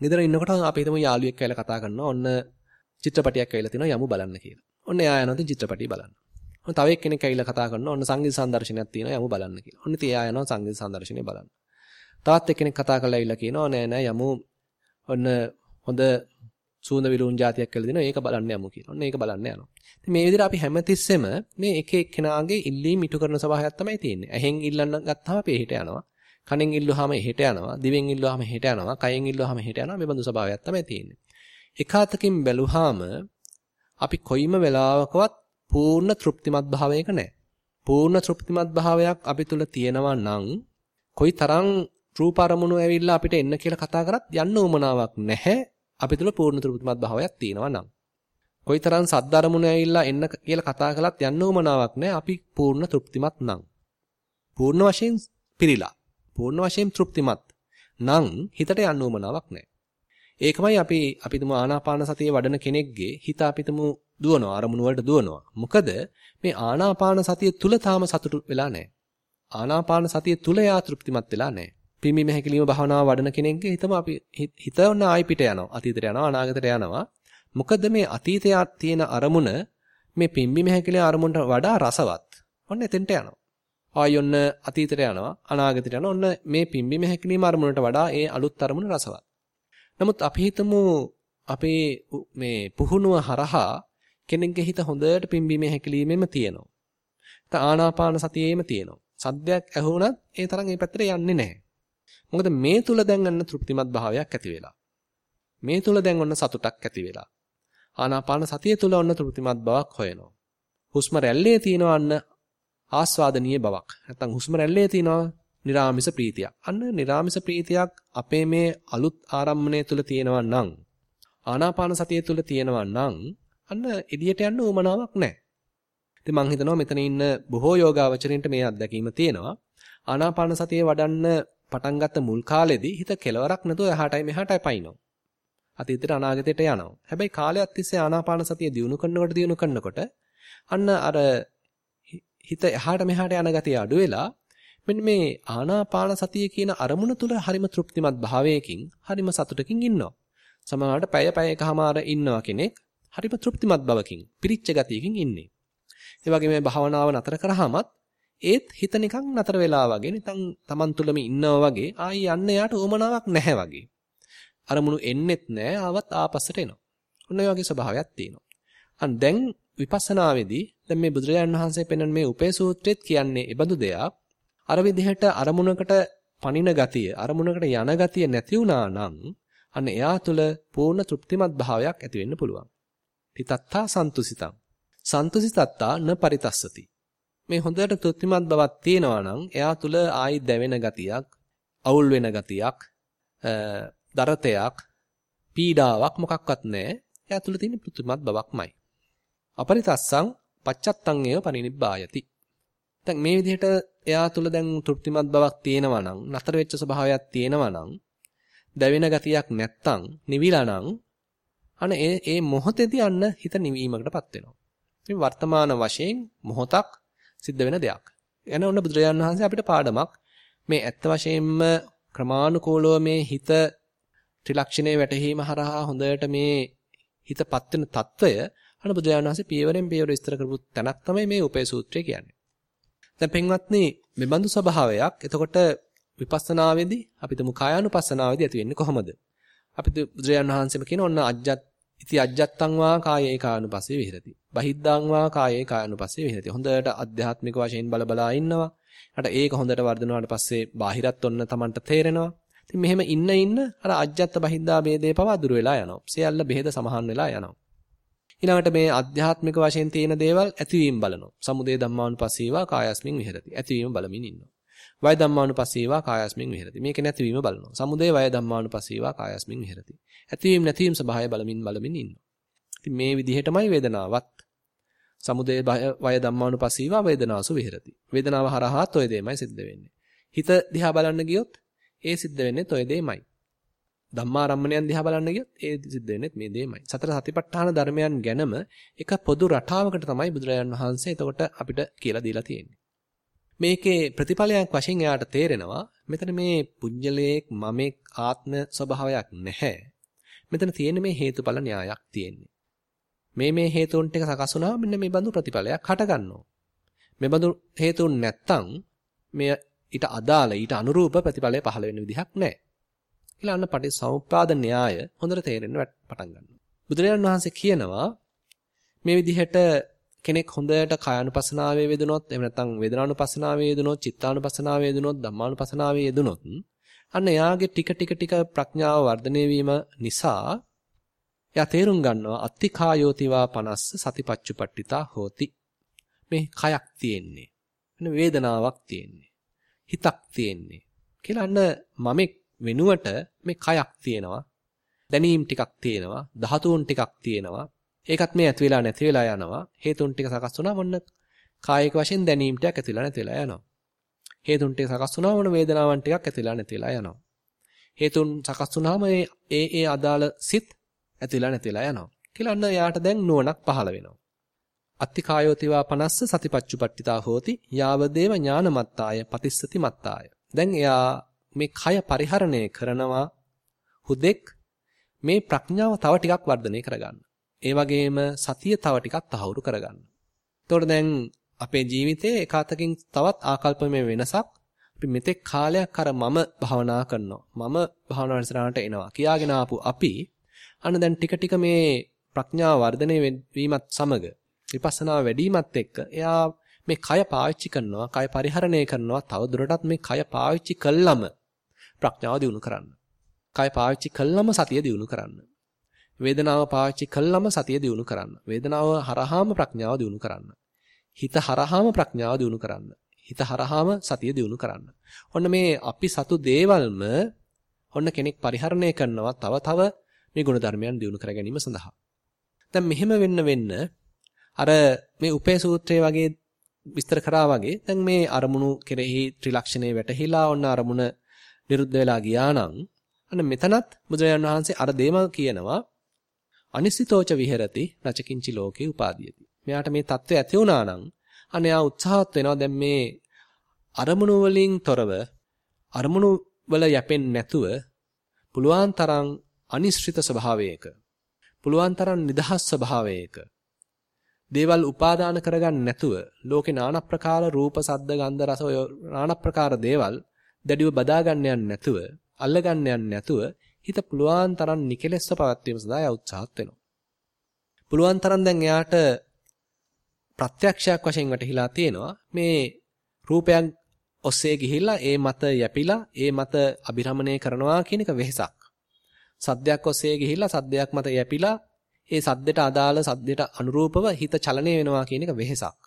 ගෙදර ඉන්නකොට අපි හිතමු යාළුවෙක් කියලා කතා කරනවා. ඔන්න චිත්‍රපටියක් ඇවිල්ලා තිනවා යමු බලන්න කියලා. ඔන්න එයා යනවා ඉතින් චිත්‍රපටිය බලන්න. ඔන්න තව එක්කෙනෙක් ඇවිල්ලා කතා කරනවා. ඔන්න සංගීත සංදර්ශනයක් තියෙනවා යමු බලන්න කියලා. ඔන්න ඉතින් එයා යනවා සංගීත සංදර්ශනය බලන්න. තවත් එක්කෙනෙක් කතා කරලා ඇවිල්ලා කියනවා නෑ නෑ යමු ඔන්න හොඳ සූඳ විලුන් જાතියක් කියලා දෙනවා. ඒක බලන්න යමු කියලා. ඔන්න ඒක බලන්න යනවා. ඉතින් මේ විදිහට අපි හැමතිස්සෙම මේ එක එක්කෙනාගේ ඉල්ලීම් ඉටු කරන ස්වභාවයක් තමයි තියෙන්නේ. ඇහෙන් ඉල්ලන්න ගත්තාම අපි එහෙට යනවා. කනෙන් ඉල්ලුවාම එහෙට යනවා. දිවෙන් ඉල්ලුවාම එහෙට යනවා. කයෙන් ඉල්ලුවාම එහෙට යනවා. මේ බඳු ස්වභාවයක් තමයි තියෙන්නේ. එකාතකින් බැලුවාම අපි කොයිම වෙලාවකවත් පූර්ණ තෘප්තිමත් භාවයක නැහැ. පූර්ණ තෘප්තිමත් භාවයක් අපි තුල තියෙනවා නම් කොයි තරම් රූප අරමුණු ඇවිල්ලා අපිට එන්න කියලා කතා කරත් යන්න උවමනාවක් නැහැ. අපි තුල පූර්ණ තෘප්තිමත් භාවයක් තියෙනවා නම්. කොයි තරම් සද්ද අරමුණු ඇවිල්ලා එන්න කියලා කතා කළත් යන්න උවමනාවක් නැහැ. අපි පූර්ණ තෘප්තිමත් නම්. පූර්ණ වශයෙන් පිරීලා පූර්ණ වශයෙන් තෘප්තිමත් නම් හිතට යන්න උවමනාවක් නැහැ. ඒකමයි අපි අපිටම ආනාපාන සතිය වඩන කෙනෙක්ගේ හිත අපිටම දුවනවා අරමුණු වලට දුවනවා. මොකද මේ ආනාපාන සතිය තුල තාම සතුටු වෙලා නැහැ. ආනාපාන සතිය තුල යා තෘප්තිමත් වෙලා නැහැ. පිම්බීම හැකිලිම භාවනාව වඩන කෙනෙක්ගේ හිතම අපි හිත ඔන්න ආයි පිට යනවා. අතීතයට යනවා අනාගතයට යනවා. මොකද මේ අතීතයේ තියෙන අරමුණ මේ පිම්බීම හැකිලිම අරමුණට වඩා රසවත්. ඔන්න එතෙන්ට යනවා. ආයි ඔන්න අතීතයට යනවා අනාගතයට යනවා ඔන්න මේ පිම්බීම හැකිලිම අරමුණට වඩා ඒ අලුත් අරමුණ රසවත්. නමුත් අපි හිතමු අපේ මේ පුහුණුව හරහා කෙනෙක්ගේ හිත හොඳට පිම්බීමේ හැකිලීමෙම තියෙනවා. හිත ආනාපාන සතියේම තියෙනවා. සද්දයක් ඇහුණත් ඒ තරම් ඒ පැත්තට යන්නේ නැහැ. මොකද මේ තුල දැන් අන්න තෘප්තිමත් භාවයක් ඇති වෙලා. මේ තුල දැන් ඔන්න සතුටක් ඇති වෙලා. ආනාපාන සතිය තුල ඔන්න තෘප්තිමත් බවක් හොයනවා. හුස්ම රැල්ලේ තියෙනවා අන්න ආස්වාදනීය බවක්. නැත්තම් හුස්ම රැල්ලේ තියෙනවා නිරාමිස ප්‍රීතියක්. අන්න නිරාමිස ප්‍රීතියක් අපේ මේ අලුත් ආරම්මණය තුල තියෙනවා නම් ආනාපාන සතිය තුල තියෙනවා නම් අන්න එළියට යන්න උවමනාවක් නැහැ. ඉතින් මම හිතනවා මෙතන ඉන්න බොහෝ යෝගාවචරින්ට මේ අත්දැකීම තියෙනවා. ආනාපාන සතිය වඩන්න පටන් ගත්ත මුල් කාලෙදී හිත කෙලවරක් නැතුව එහාටයි මෙහාටයි පයින්නවා. අතීතයට අනාගතයට යනවා. හැබැයි කාලයක් තිස්සේ ආනාපාන සතිය දිනු කරනකොට දිනු කරනකොට අන්න අර හිත එහාට මෙහාට යන ගතිය අඩු වෙලා මෙන්න මේ ආනාපාන සතිය කියන අරමුණ තුල හරිම තෘප්තිමත් භාවයකින් හරිම සතුටකින් ඉන්නවා. සමහරවිට පැය පැය එකමාර ඉන්නවා කෙනෙක් හරිම තෘප්තිමත් බවකින් පිරිච්ච ගතියකින් ඉන්නේ. ඒ වගේ මේ භාවනාව නතර කරාමත් ඒත් හිත නිකන් නතර වෙලා වගේ නිකන් Taman තුලම ඉන්නවා වගේ ආයි යන්න යාට උවමනාවක් නැහැ වගේ. අරමුණු එන්නෙත් නැහැ ආවත් ආපස්සට එනවා. ඔන්න ඔය වගේ ස්වභාවයක් තියෙනවා. අන් දැන් විපස්සනාවේදී දැන් මේ බුදුරජාණන් වහන්සේ පෙන්වන මේ උපේ සූත්‍රෙත් කියන්නේ ඒබඳු දෙයක්. අර විදිහට අරමුණකට පණින ගතිය, අරමුණකට යන ගතිය නැති වුණා නම් අන්න එයා තුල පූර්ණ තෘප්තිමත් භාවයක් ඇති වෙන්න පුළුවන්. තිතත්තා සන්තුසිතං. සන්තුසිතත්තා න පරිතස්සති. මේ හොඳට තෘප්තිමත් බවක් තියෙනවා නම් එයා තුල ආයි දැවෙන ගතියක්, අවුල් වෙන ගතියක්, දරතයක්, පීඩාවක් මොකක්වත් නැහැ. එයා තුල තියෙන තෘප්තිමත් බවක්මයි. අපරිතස්සං පච්චත්තං ඒව පරිනිබ්බායති. දැන් මේ විදිහට එයා තුල දැන් තෘප්තිමත් බවක් තියෙනවා නම්, නතර වෙච්ච ස්වභාවයක් තියෙනවා නම්, දැවෙන ගතියක් නැත්තම්, නිවිලා නම් අන්න ඒ ඒ මොහොතේදී අන්න හිත නිවීමකටපත් වෙනවා. ඉතින් වර්තමාන වශයෙන් මොහොතක් සිද්ධ වෙන දෙයක්. එන ඔන්න බුදුරජාන් වහන්සේ අපිට පාඩමක් මේ ඇත්ත වශයෙන්ම ක්‍රමානුකූලව මේ හිත ත්‍රිලක්ෂණයේ වැටහීම හරහා හොඳට මේ හිතපත් වෙන తত্ত্বය අන්න බුදුරජාණන් වහන්සේ පියවරෙන් පියවර විස්තර කරපු තැනක් තමයි මේ උපේ සූත්‍රය කියන්නේ. දැන් penggත්නි මෙබඳු ස්වභාවයක් එතකොට විපස්සනාවේදී අපි තුමු කායානුපස්සනාවේදී ඇති වෙන්නේ කොහොමද? අපි බුදුරජාණන් වහන්සේම කියන ඔන්න අජ්ජත් ඉති අජ්ජත්තං වා කායේ කායනුපස්සේ විහෙරති. බහිද්දාං වා කායේ කායනුපස්සේ විහෙරති. හොඳට අධ්‍යාත්මික වශයෙන් බල බලා ඉන්නවා. ඊට ඒක හොඳට වර්ධනවාට පස්සේ බාහිරත් ඔන්න Tamanට තේරෙනවා. ඉතින් මෙහෙම ඉන්න ඉන්න අර අජ්ජත්ත බහිද්දා ભેදේ පවා දුර වෙලා යනවා. සියල්ල බෙහෙද සමහන් වෙලා යනවා. ඊළඟට මේ අධ්‍යාත්මික වශයෙන් තියෙන දේවල් ඇතිවීම බලනවා. සමුදේ ධම්මානුපස්සීවා කායස්මින් විහෙරති. ඇතිවීම බලමින් ඉන්නවා. වය ධම්මානුපස්සීවා කායස්මින් විහෙරති. මේක නැතිවීම බලනවා. සමුදේ වය ධම්මානුපස්සීවා කායස්මින් විහෙරති. ඇතිවීම නැතිවීම ස්වභාවය බලමින් බලමින් ඉන්නවා. ඉතින් මේ විදිහටමයි වේදනාවත් සමුදේ වය ධම්මානුපස්සීවා වේදනාසු විහෙරති. වේදනාව හරහාත් ඔය දෙයමයි සිද්ධ වෙන්නේ. හිත දිහා බලන්න ගියොත් ඒ සිද්ධ වෙන්නේ ඔය දෙයමයි. ධම්මාරම්මණයන් දිහා බලන්න ගියොත් ඒ සිද්ධ වෙන්නේ මේ දෙයමයි. සතර සතිපට්ඨාන ධර්මයන් ගැනම එක පොදු රටාවකට තමයි බුදුරජාන් වහන්සේ එතකොට අපිට කියලා දීලා තියෙන්නේ. මේකේ ප්‍රතිඵලයක් වශයෙන් එයාට තේරෙනවා මෙතන මේ පුඤ්ජලයේක් මමෙක් ආත්ම ස්වභාවයක් නැහැ. මෙතන තියෙන මේ හේතුඵල න්‍යායක් තියෙන්නේ. මේ මේ හේතුන් ටික සකස් වුණාම මෙන්න මේ බඳු ප්‍රතිඵලයක් හට ගන්නවා. මේ බඳු හේතුන් නැත්තම් මේ ඊට අදාළ ඊට අනුරූප ප්‍රතිඵලය පහළ වෙන විදිහක් නැහැ. කියලා අන්න පටිසමුප්පාද න්‍යාය හොඳට තේරෙන්න පටන් ගන්නවා. බුදුරජාණන් වහන්සේ කියනවා මේ විදිහට කෙනෙක් හොඳට කායानुපසනාවේ යෙදුනොත් එහෙම නැත්නම් වේදනානුපසනාවේ යෙදුනොත් චිත්තානුපසනාවේ යෙදුනොත් ධම්මානුපසනාවේ යෙදුනොත් අන්න එයාගේ ටික ටික ටික ප්‍රඥාව වර්ධනය වීම නිසා එයා තේරුම් ගන්නවා අත්ති කායෝතිවා 50 සතිපච්චුපට්ඨිතා හෝති. මේ කයක් තියෙන්නේ. එන වේදනාවක් තියෙන්නේ. හිතක් තියෙන්නේ. කියලා අන්න මමෙක් වෙනුවට මේ කයක් තියෙනවා. දැනීම් ටිකක් තියෙනවා. ධාතුන් ටිකක් තියෙනවා. ඒකත් මේ ඇති වෙලා නැති වෙලා යනවා. හේතුන් ටික සකස් වුණා මොන්න කායික වශයෙන් දැනීම් ටිකක් ඇති වෙලා නැති වෙලා යනවා. හේතුන් ටික සකස් වුණා මොන වේදනාවන් ටිකක් ඇති වෙලා නැති වෙලා යනවා. හේතුන් සකස් වුණාම ඒ ඒ අදාළ සිත් ඇති වෙලා නැති වෙලා යනවා. කියලා අන්න යාට දැන් නුවණක් පහළ වෙනවා. අත්ති කායෝතිවා 50 සතිපච්චුපට්ඨිතා හෝති යාවදේව ඥානමත්තාය පතිස්සති මත්තාය. දැන් එයා මේ කය පරිහරණය කරනවා හුදෙක් මේ ප්‍රඥාව තව ටිකක් වර්ධනය කරගන්න. ඒ වගේම සතිය තව ටිකක් තහවුරු කරගන්න. එතකොට දැන් අපේ ජීවිතේ එකතකින් තවත් ආකල්පමය වෙනසක් අපි මෙතෙක් කාලයක් අර මම භවනා කරනවා. මම භවනා වැඩසටහනට එනවා. කියාගෙන ආපු අපි අන්න දැන් ටික ටික මේ ප්‍රඥාව වර්ධනය වීමත් සමග විපස්සනා වැඩිමත් එක්ක එයා මේ කය පාවිච්චි කරනවා, කය පරිහරණය කරනවා. තව දුරටත් මේ කය පාවිච්චි කළාම ප්‍රඥාව දියුණු කරන්න. කය පාවිච්චි කළාම සතිය දියුණු කරන්න. වේදනාව පාවිච්චි කළාම සතිය දිනු කරන්න. වේදනාව හරහාම ප්‍රඥාව දිනු කරන්න. හිත හරහාම ප්‍රඥාව දිනු කරන්න. හිත හරහාම සතිය දිනු කරන්න. ඔන්න මේ අපි සතු දේවල්ම ඔන්න කෙනෙක් පරිහරණය කරනවා තව තව මේ ගුණධර්මයන් දිනු කර ගැනීම සඳහා. දැන් මෙහෙම වෙන්න වෙන්න අර මේ උපේ සූත්‍රයේ වගේ විස්තර කරා වගේ දැන් මේ අරමුණු කෙරෙහි ත්‍රිලක්ෂණේ වැටහිලා ඔන්න අරමුණ නිරුද්ධ වෙලා ගියා නම් අන්න මෙතනත් බුදුරජාණන් වහන්සේ අර දේම කියනවා අනිසිතෝච විහෙරති රචකින්චි ලෝකේ උපාදීයති. මෙයාට මේ தත්ත්වය ඇති වුණා නම් අන්න එයා උත්සාහත් වෙනවා දැන් මේ අරමුණු වලින් තොරව අරමුණු වල යැපෙන්නේ නැතුව පුලුවන් තරම් අනිශ්චිත ස්වභාවයක පුලුවන් තරම් නිදහස් ස්වභාවයක දේවල් උපාදාන කරගන්න නැතුව ලෝකේ নানা ප්‍රකාර රූප සද්ද ගන්ධ රස ඔය নানা ප්‍රකාර දේවල් දැඩිව බදා ගන්න යන්නේ නැතුව අල්ල ගන්න යන්නේ නැතුව හිත පුළුවන් තරම් නිකලෙස්ව පවත්වීම සඳහා එයා උත්සාහත් වෙනවා. පුළුවන් තරම් දැන් එයාට ප්‍රත්‍යක්ෂයක් වශයෙන් වැටහිලා තියෙනවා මේ රූපයක් ඔස්සේ ගිහිල්ලා ඒ මත යැපිලා ඒ මත අභිරමණය කරනවා කියන එක වෙහසක්. සද්දයක් ඔස්සේ ගිහිල්ලා සද්දයක් මත යැපිලා ඒ සද්දෙට අදාළ සද්දෙට අනුරූපව හිත චලනය වෙනවා කියන එක වෙහසක්.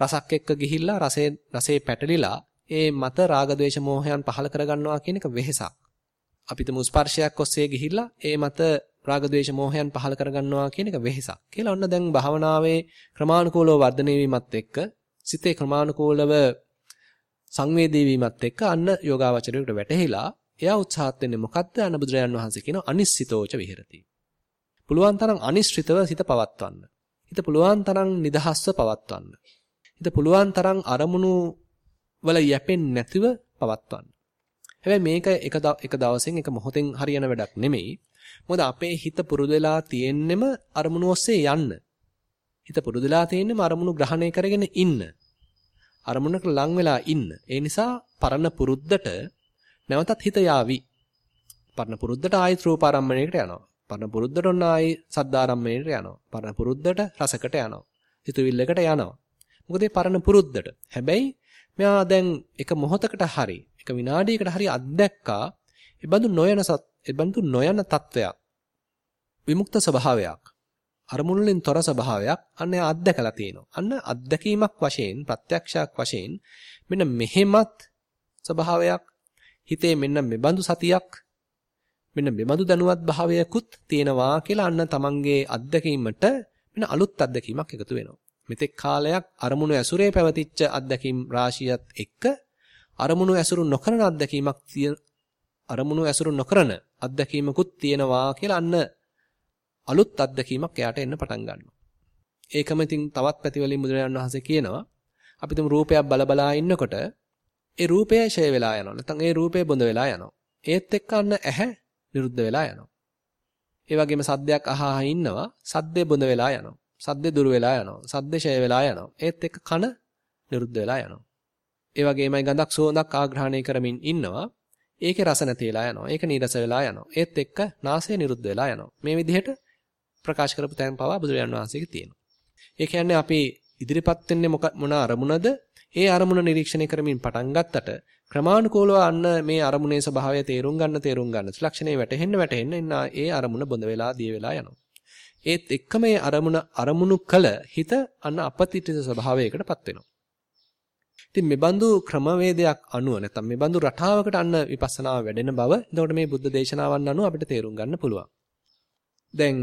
රසක් එක්ක ගිහිල්ලා රසේ රසේ පැටලිලා ඒ මත රාග ద్వේෂ මෝහයන් පහල කරගන්නවා කියන එක වෙහසක්. අපිටම ස්පර්ශයක් ඔස්සේ ගිහිල්ලා ඒ මත රාග ద్వේෂ මෝහයන් පහල කරගන්නවා කියන එක වෙහසක්. කියලා ඔන්න දැන් භාවනාවේ ක්‍රමානුකූලව වර්ධනය වීමත් එක්ක සිතේ ක්‍රමානුකූලව සංවේදී වීමත් එක්ක අන්න යෝගාවචරයට වැටහිලා එයා උත්සාහත් වෙන්නේ මොකද්ද? අන්න බුදුරජාන් වහන්සේ කියන අනිශ්චිතෝච විහෙරති. පුළුවන් තරම් අනිශ්චිතව සිත පවත්වන්න. හිත පුළුවන් තරම් නිදහස්ව පවත්වන්න. හිත පුළුවන් තරම් අරමුණු වල යැපෙන්නේ නැතිව පවත්වන්න. හැබැයි මේක එක එක දවසෙන් එක මොහොතෙන් හරියන වැඩක් නෙමෙයි. මොකද අපේ හිත පුරුදු වෙලා තියෙන්නෙම අරමුණු ඔස්සේ යන්න. හිත පුරුදු වෙලා තියෙන්නෙම අරමුණු ග්‍රහණය කරගෙන ඉන්න. අරමුණකට ලං වෙලා ඉන්න. ඒ නිසා පරණ පුරුද්දට නැවතත් හිත යාවි. පරණ පුරුද්දට ආයෙත් රූපාරම්මණයකට යනවා. පරණ පුරුද්දට ඔන්න ආයෙ සද්දාරම්මණයට යනවා. පරණ පුරුද්දට රසකට යනවා. හිතවිල්ලකට යනවා. මොකද ඒ පරණ පුරුද්දට. හැබැයි මෙයා දැන් එක මොහොතකට හරි එක විනාඩියකට හරි අත්දැක්කා ඒ බඳු නොයන සත් ඒ බඳු නොයන තත්වයක් විමුක්ත ස්වභාවයක් අරමුණු වලින් තොර ස්වභාවයක් අන්න අත්දැකලා තියෙනවා. අන්න අත්දැකීමක් වශයෙන් ප්‍රත්‍යක්ෂයක් වශයෙන් මෙන්න මෙහෙමත් ස්වභාවයක් හිතේ මෙන්න මෙබඳු සතියක් මෙන්න මෙබඳු දැනුවත් භාවයකුත් තියෙනවා කියලා අන්න තමන්ගේ අත්දැකීමට මෙන්න අලුත් අත්දැකීමක් එකතු වෙනවා. මෙතෙක් කාලයක් අරමුණු ඇසුරේ පැවතිච්ච අත්දැකීම් රාශියත් එක්ක අරමුණු ඇසුරු නොකරන අත්දැකීමක් අරමුණු ඇසුරු නොකරන අත්දැකීමකුත් තියෙනවා කියලා අන්න අලුත් අත්දැකීමක් එයාට එන්න පටන් ගන්නවා. ඒකම ඉතින් තවත් පැතිවලින් බුදුරජාණන් වහන්සේ කියනවා අපි තුමු රූපයක් බලබලා ඉන්නකොට ඒ රූපය ෂය වෙලා යනවා. නැත්නම් ඒ රූපය බොඳ වෙලා යනවා. ඒත් එක්ක අන්න ඇහැ නිරුද්ධ වෙලා යනවා. ඒ වගේම සද්දයක් අහහා ඉන්නවා. සද්දේ බොඳ වෙලා යනවා. සද්දේ දුර වෙලා යනවා. සද්දේ ෂය වෙලා යනවා. ඒත් එක්ක කන නිරුද්ධ වෙලා යනවා. ඒ වගේමයි ගඳක් සුවඳක් ආග්‍රහණය කරමින් ඉන්නවා. ඒකේ රස නැති වෙලා යනවා. ඒක නීරස වෙලා යනවා. ඒත් එක්ක නාසය නිරුද්ධ වෙලා යනවා. මේ විදිහට ප්‍රකාශ කරපු තැන් පවා බුදුරජාණන් වහන්සේගේ තියෙනවා. ඒ කියන්නේ අපි ඉදිරිපත් වෙන්නේ මොන අරමුණද? ඒ අරමුණ නිරීක්ෂණය කරමින් පටන් ගත්තට ක්‍රමානුකූලව අන්න මේ අරමුණේ ස්වභාවය තේරුම් ගන්න තේරුම් ගන්න. ත්‍රිලක්ෂණේ වැටෙන්න වැටෙන්න ඉන්න ඒ අරමුණ බොඳ වෙලා දිය වෙලා යනවා. ඒත් එක්කම මේ අරමුණ අරමුණු කළ හිත අන්න අපතිතිත ස්වභාවයකටපත් වෙනවා. ඉතින් මේ බඳු ක්‍රමවේදයක් අනුව නැත්නම් මේ බඳු රටාවකට අන්න විපස්සනාව වැඩෙන බව එතකොට මේ බුද්ධ දේශනාවන් අනුව අපිට තේරුම් ගන්න පුළුවන්. දැන්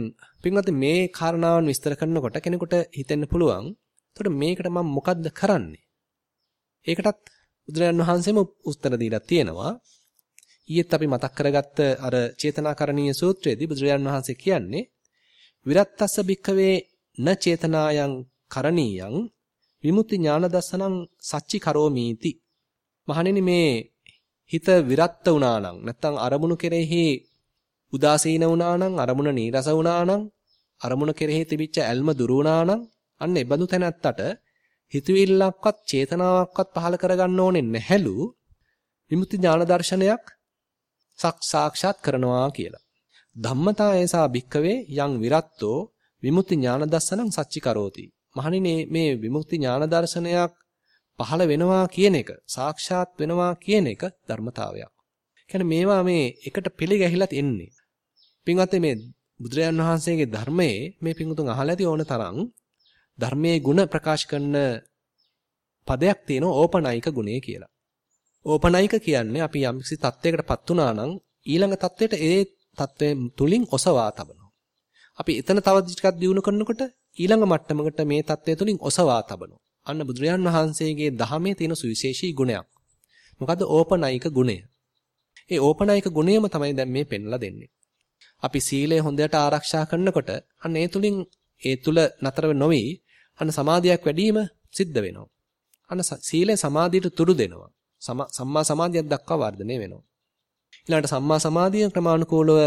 පින්වත් මේ කාරණාවන් විස්තර කරනකොට කෙනෙකුට හිතෙන්න පුළුවන් එතකොට මේකට මම මොකද්ද කරන්නේ? ඒකටත් බුදුරජාන් වහන්සේම උත්තර දීලා තියෙනවා. ඊයේත් අපි මතක් කරගත්ත අර චේතනාකරණීය සූත්‍රයේදී බුදුරජාන් වහන්සේ කියන්නේ විරත්තස්ස භික්ඛවේ න චේතනායන් කරණීයං විමුක්ති ඥාන දස්සනං සච්චි කරෝමීති. මහණෙනි මේ හිත විරත්ත වුණා නම් නැත්නම් අරමුණු කෙරෙහි උදාසීන වුණා නම් අරමුණ නීරස වුණා නම් අරමුණ කෙරෙහි තිබිච්ච ඇල්ම දුරු වුණා නම් අන්න ඒ බඳු තැනත්තට හිතවිල්ලක්වත් චේතනාවක්වත් පහල කරගන්න ඕනේ නැහැලු විමුක්ති ඥාන දර්ශනයක් සාක්ෂාත් කරනවා කියලා. ධම්මතායසා භික්කවේ යං විරත්තෝ විමුක්ති ඥාන දස්සනං සච්චි කරෝති. මහණෙනි මේ විමුක්ති ඥාන දර්ශනයක් පහළ වෙනවා කියන එක සාක්ෂාත් වෙනවා කියන එක ධර්මතාවයක්. කියන්නේ මේවා මේ එකට පිළිගැහිලා තියෙන්නේ. පින්වත් මේ බුදුරජාන් වහන්සේගේ ධර්මයේ මේ පිංගුතුන් අහලා ඇති ඕන තරම් ධර්මයේ ಗುಣ ප්‍රකාශ කරන පදයක් තියෙනවා ඕපනයික ගුණය කියලා. ඕපනයික කියන්නේ අපි යම්කිසි තත්වයකටපත් වුණා නම් ඊළඟ තත්වයට ඒ තත්වය තුලින් ඔසවා තබනවා. අපි එතන තව ටිකක් දියුණු කරනකොට ඊළඟ මට්ටමකට මේ தත්ත්වය තුලින් ඔසවා තබනවා. අන්න බුදුරජාන් වහන්සේගේ දහමේ තියෙන සුවිශේෂී ගුණයක්. මොකද්ද ඕපනයික ගුණය? ඒ ඕපනයික ගුණයම තමයි දැන් මේ පෙන්ලා දෙන්නේ. අපි සීලය හොඳට ආරක්ෂා කරනකොට අන්න ඒ තුලින් ඒ තුල නතර නොවි අන්න සමාධියක් වැඩිම සිද්ධ වෙනවා. අන්න සීලය සමාධියට තුඩු දෙනවා. සම්මා සමාධියක් දක්වා වර්ධනය වෙනවා. ඊළඟට සම්මා සමාධිය ක්‍රමානුකූලව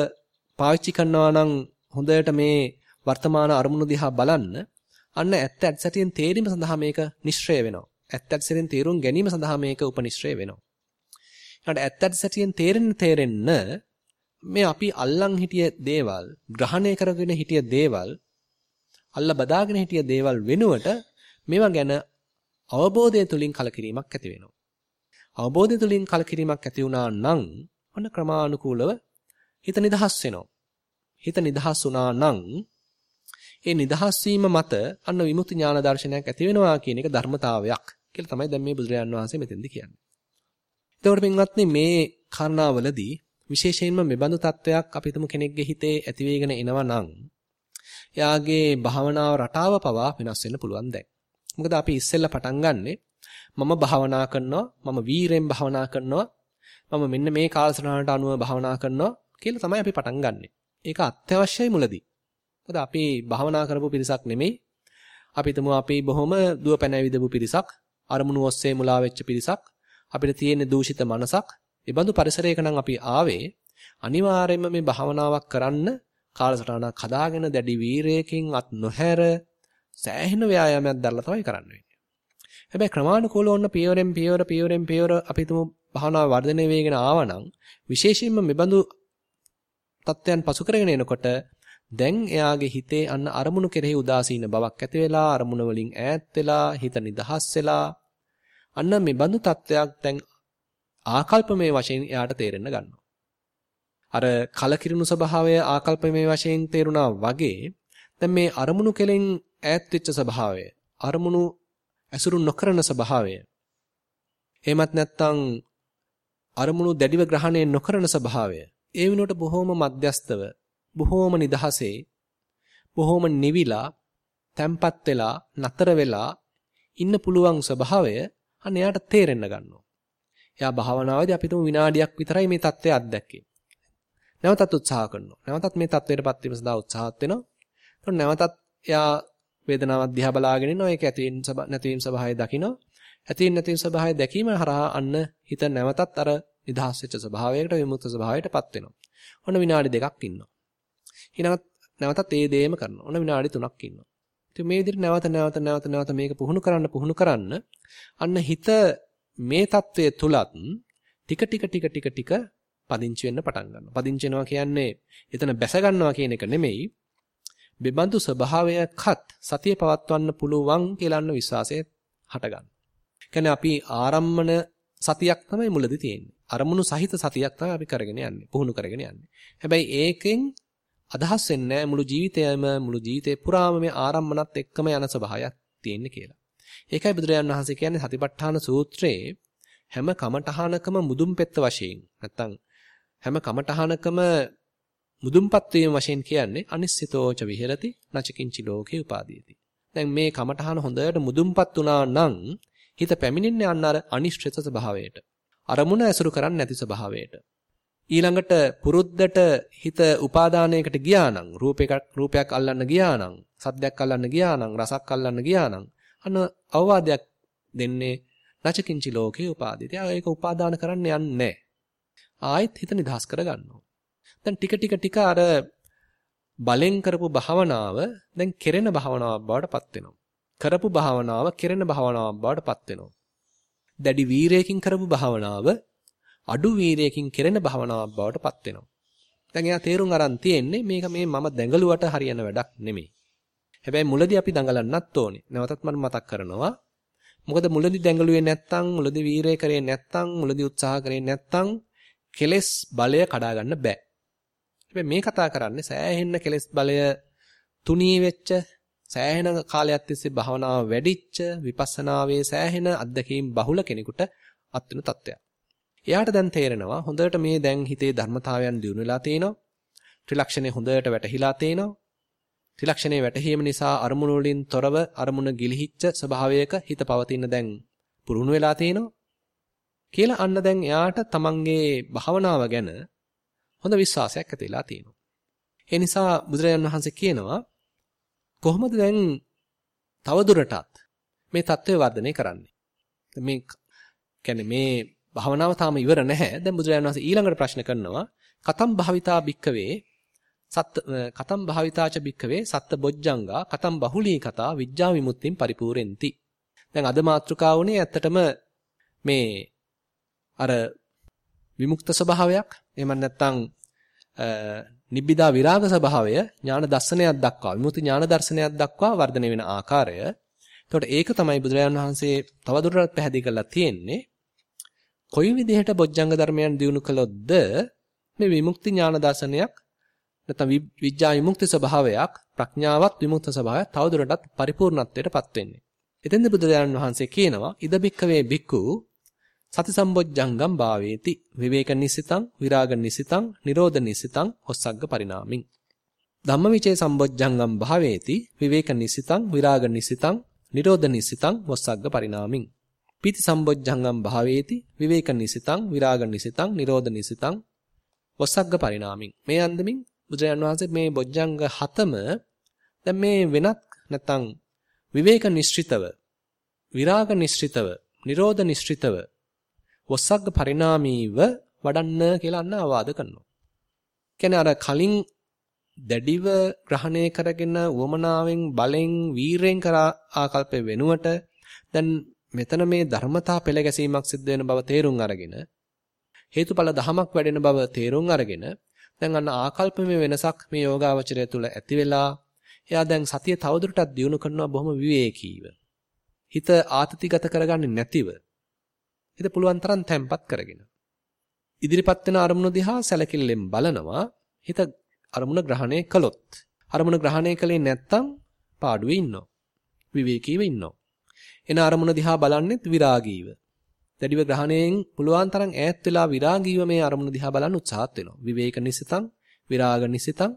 පාවිච්චි කරනවා නම් හොඳට මේ වර්තමාන අරමුණු දිහා බලන්න අන්න ඇත්ත ඇත්ත සැටියෙන් තේරීම සඳහා මේක නිශ්චය වෙනවා. ඇත්ත ඇත්ත සැටියෙන් තේරුම් ගැනීම සඳහා මේක උපනිශ්‍රය වෙනවා. ඊට ඇත්ත ඇත්ත සැටියෙන් තේරෙන්න තේරෙන්න මේ අපි අල්ලන් හිටිය දේවල්, ග්‍රහණය කරගෙන හිටිය දේවල්, අල්ල බදාගෙන හිටිය දේවල් වෙනුවට මේවා ගැන අවබෝධය තුලින් කලකිරීමක් ඇති වෙනවා. අවබෝධය තුළින් කලකිරීමක් ඇති වුණා නම් අන්න ක්‍රමානුකූලව හිත නිදහස් වෙනවා. හිත නිදහස් වුණා නම් ඒ නිදහස් වීම මත අන්න විමුක්ති ඥාන දර්ශනයක් ඇති වෙනවා කියන එක ධර්මතාවයක් කියලා තමයි දැන් මේ බුදුරජාන් වහන්සේ මෙතෙන්දි කියන්නේ. එතකොට පින්වත්නි මේ කාරණාවලදී විශේෂයෙන්ම මෙබඳු තත්වයක් අපි තුමු කෙනෙක්ගේ හිතේ ඇති වෙගෙන එනවා නම් එයාගේ භාවනාව රටාව පවා වෙනස් වෙන්න පුළුවන් දැන්. මොකද අපි ඉස්සෙල්ලා පටන් ගන්නෙ මම භාවනා කරනවා මම වීරෙන් භාවනා කරනවා මම මෙන්න මේ කාලසටහනට අනුව භාවනා කරනවා කියලා තමයි අපි පටන් ගන්නෙ. ඒක අත්‍යවශ්‍යයි මුලදී. මොකද අපි භාවනා කරපු පිරිසක් නෙමෙයි. අපි තුමු අපි බොහොම දුව පැන ඇවිදපු පිරිසක්, අරමුණු ඔස්සේ මුලා වෙච්ච පිරිසක්, අපිට තියෙන දූෂිත මනසක්. ඒ බඳු පරිසරයක නම් අපි ආවේ අනිවාර්යයෙන්ම මේ භාවනාවක් කරන්න කාලසටහනක් හදාගෙන දැඩි වීරයකින් අත් නොහැර සෑහෙන ව්‍යායාමයක් දරලා තමයි කරන්න වෙන්නේ. හැබැයි ක්‍රමානුකූලව ඔන්න පියවරෙන් පියවර පියවරෙන් පියවර අපි තුමු භාවනාව වර්ධනය වෙගෙන ආවනම් විශේෂයෙන්ම මෙබඳු තත්ත්වයන් පසු කරගෙන එනකොට දැන් එයාගේ හිතේ අන්න අරමුණු කෙරෙහි උදාසීන බවක් ඇති වෙලා අරමුණ වලින් ඈත් වෙලා හිත නිදහස් වෙලා අන්න මෙබඳු තත්ත්වයක් දැන් ආකල්පමේ වශයෙන් එයාට තේරෙන්න ගන්නවා. අර කලකිරුණු ස්වභාවය ආකල්පමේ වශයෙන් තේරුණා වගේ දැන් මේ අරමුණු කෙලෙන් ඈත් වෙච්ච ස්වභාවය අරමුණු ඇසුරු නොකරන ස්වභාවය එහෙමත් නැත්නම් අරමුණු දැඩිව ග්‍රහණය නොකරන ස්වභාවය ඒ වෙනුවට බොහොම මධ්‍යස්තව බොහොම නිදහසේ බොහොම නිවිලා තැම්පත් වෙලා නතර වෙලා ඉන්න පුළුවන් ස්වභාවය අන්න එයාට තේරෙන්න ගන්නවා. එයා භාවනාවේදී අපි තුමු විනාඩියක් විතරයි මේ தත්ත්වය අත්දැකේ. නැවතත් උත්සාහ කරනවා. නැවතත් මේ தත්ත්වයටපත් වීම සඳහා උත්සාහත් වෙනවා. එතකොට නැවතත් එයා වේදනාවක් දිහා බලාගෙන ඉනවා. ඒක ඇති වෙන නැතිවීම ස්වභාවය දකිනවා. ඇති වෙන නැතිවීම ස්වභාවය දැකීම හරහා අන්න හිත නැවතත් අර නිදහස් වෙච්ච ස්වභාවයකට විමුක්ත ස්වභාවයටපත් වෙනවා. ඔන්න විනාඩි දෙකක් ඉන්නවා. ඊළඟ නැවතත් ඒ දේම කරනවා. ඔන්න විනාඩි 3ක් ඉන්නවා. ඉතින් මේ විදිහට නැවත නැවත නැවත නැවත මේක පුහුණු කරන්න පුහුණු කරන්න අන්න හිත මේ தત્ත්වයේ තුලත් ටික ටික ටික ටික ටික පදිංචි වෙන්න පටන් ගන්නවා. පදිංචි වෙනවා කියන්නේ එතන බැස ගන්නවා කියන එක නෙමෙයි. බෙබඳු ස්වභාවයකත් සතිය පවත්වන්න පුළුවන් කියලා අන්න විශ්වාසය හට ගන්නවා. කියන්නේ අපි ආරම්මන සතියක් තමයි මුලදී තියෙන්නේ. අරමුණු සහිත සතියක් තමයි අපි කරගෙන යන්නේ. පුහුණු කරගෙන යන්නේ. හැබැයි ඒකෙන් අදහස් වෙන්නේ මුළු ජීවිතයම මුළු ජීවිතේ පුරාම මේ ආරම්මනත් එක්කම යන ස්වභාවයක් තියෙන්නේ කියලා. ඒකයි බුදුරජාණන් වහන්සේ කියන්නේ සතිපට්ඨාන සූත්‍රයේ හැම කමඨහනකම මුදුන් පෙත්ත වශයෙන් නැත්තම් හැම කමඨහනකම මුදුන්පත් වීම වශයෙන් කියන්නේ අනිස්සිතෝච විහෙරති නචකින්චි ලෝකේ උපාදීති. දැන් මේ කමඨහන හොඳට මුදුන්පත් වුණා නම් හිත පැමිණෙන්නේ අන්න අර අනිශ්චිත ස්වභාවයට. අරමුණ ඇසුරු කරන්නේ නැති ස්වභාවයට. ඊළඟට පුරුද්දට හිත උපාදානයකට ගියා නම් රූපයක් රූපයක් අල්ලන්න ගියා නම් සද්දයක් අල්ලන්න ගියා නම් රසක් අල්ලන්න ගියා නම් අන්න අවවාදයක් දෙන්නේ නචකින්චි ලෝකේ උපාදිත. ඒක උපාදාන කරන්න යන්නේ ආයෙත් හිත නිදහස් කරගන්නවා. දැන් ටික ටික ටික අර බලෙන් කරපු භාවනාව දැන් කෙරෙන භාවනාවක් බවට පත් වෙනවා. කරපු භාවනාව කෙරෙන භාවනාවක් බවට පත් වෙනවා. දැඩි වීරයකින් කරපු භාවනාව අඩු වීරයකින් කෙරෙන භාවනාවක් බවට පත් වෙනවා. දැන් එයා තේරුම් අරන් තියෙන්නේ මේක මේ මම දැඟලුවට හරියන වැඩක් නෙමෙයි. හැබැයි මුලදී අපි දඟලන්නත් ඕනේ. නැවතත් මම මතක් කරනවා. මොකද මුලදී දැඟලුවේ නැත්තම් මුලදී වීරය කරේ නැත්තම් මුලදී උත්සාහ කරේ නැත්තම් කෙලස් බලය කඩා ගන්න බෑ. හැබැයි මේ කතා කරන්නේ සෑහෙන්න කෙලස් බලය තුනී වෙච්ච සෑහෙන කාලයක් තිස්සේ භවනාව වැඩිච්ච විපස්සනාවේ සෑහෙන අත්දැකීම් බහුල කෙනෙකුට අත්වෙන තත්ත්වයක්. එයාට දැන් තේරෙනවා හොඳට මේ දැන් හිතේ ධර්මතාවයන් දිනු වෙලා තේනවා. ත්‍රිලක්ෂණේ හොඳට වැටහිලා තේනවා. ත්‍රිලක්ෂණේ වැටහීම නිසා අරමුණු වලින් තොරව අරමුණ ගිලිහිච්ච ස්වභාවයක හිත පවතින දැන් පුරුණු වෙලා තේනවා. කියලා අන්න දැන් එයාට තමන්ගේ භාවනාව ගැන හොඳ විශ්වාසයක් ඇතිලා තියෙනවා. ඒ නිසා බුදුරජාණන් වහන්සේ කියනවා කොහොමද දැන් තවදුරටත් මේ தත්ත්වය වර්ධනය කරන්නේ? මේ කියන්නේ මේ භාවනාව තාම ඉවර නැහැ. දැන් බුදුරජාණන් වහන්සේ ඊළඟට ප්‍රශ්න කරනවා කතම් භාවිතා භික්කවේ සත් කතම් භාවිතාච භික්කවේ සත්ත බොජ්ජංගා කතම් බහුලී කතා විඥා විමුක්තිම් පරිපූර්ෙන්ති. දැන් අද මාතෘකාව උනේ ඇත්තටම මේ අර විමුක්ත ස්වභාවයක් එහෙම නැත්නම් නිබ්බිදා විරාග ස්වභාවය ඥාන දර්ශනයක් දක්වා විමුක්ති ඥාන දර්ශනයක් දක්වා වර්ධනය වෙන ආකාරය. එතකොට ඒක තමයි බුදුරජාණන් වහන්සේ තවදුරටත් පැහැදිලි කරලා තියෙන්නේ. කොයි විදිහට බොජ්ජංග ධර්මයන් දිනු කළොත්ද? මේ විමුක්ති ඥාන දර්ශනයක් නැත්නම් විඥා විමුක්ති ස්වභාවයක් ප්‍රඥාවත් විමුක්ත ස්වභාවයක් තවදුරටත් පරිපූර්ණත්වයටපත් වෙන්නේ. එතෙන්ද බුදුරජාණන් වහන්සේ කියනවා ඉද බික්කවේ බික්කු සති සම්බොජ්ජංගම් භාවේති. විවේක නිසිතං විරාග නිසිතං නිරෝධ නිසිතං ඔස්සග්ග පරිණාමින්. ධම්මවිචේ සම්බොජ්ජංගම් භාවේති. විවේක නිසිතං විරාග නිසිතං නිරෝධ නිසිතං ඔස්සග්ග පරිණාමින්. පීති සම්බොජ්ජංගම් භාවේති විවේක නිසිතං විරාග නිසිතං නිරෝධ නිසිතං ඔස්සග්ග පරිණාමින් මේ අන්දමින් බුදුරජාණන් වහන්සේ මේ බොජ්ජංග හතම දැන් මේ වෙනත් නැත්තම් විවේක නිශ්චිතව විරාග නිශ්චිතව නිරෝධ නිශ්චිතව වස්සග්ග පරිණාමීව වඩන්න කියලා අන්න ආවාද කරනවා. කියන්නේ අර කලින් දැඩිව ග්‍රහණය කරගෙන උවමනාවෙන් බලෙන් වීරයෙන් කරා ආකල්පේ වෙනුවට දැන් මෙතන මේ ධර්මතා පෙළ ගැසීමක් සිද්ධ වෙන බව තේරුම් අරගෙන හේතුඵල ධමයක් වැඩෙන බව තේරුම් අරගෙන දැන් අන්න ආකල්පමේ වෙනසක් මේ යෝගාවචරය තුළ ඇති වෙලා එයා දැන් සතිය තවදුරටත් දියුණු කරනවා බොහොම විවේකීව. හිත ආතතිගත කරගන්නේ නැතිව. හිත පුළුවන් තරම් තැම්පත් කරගෙන. ඉදිරිපත් වෙන අරමුණු දිහා සැලකිල්ලෙන් බලනවා. හිත අරමුණ ග්‍රහණය කළොත්. අරමුණ ග්‍රහණය කළේ නැත්තම් පාඩුවේ ඉන්නවා. විවේකීව ඉන්නවා. එන අරමුණ දිහා බලන්නෙත් විරාගීව. දැඩිව ග්‍රහණයෙන් පුළුවන් තරම් ඈත් වෙලා විරාගීව මේ අරමුණ දිහා බලන්න උත්සාහත් වෙනවා. විවේක නිසිතං, විරාග නිසිතං,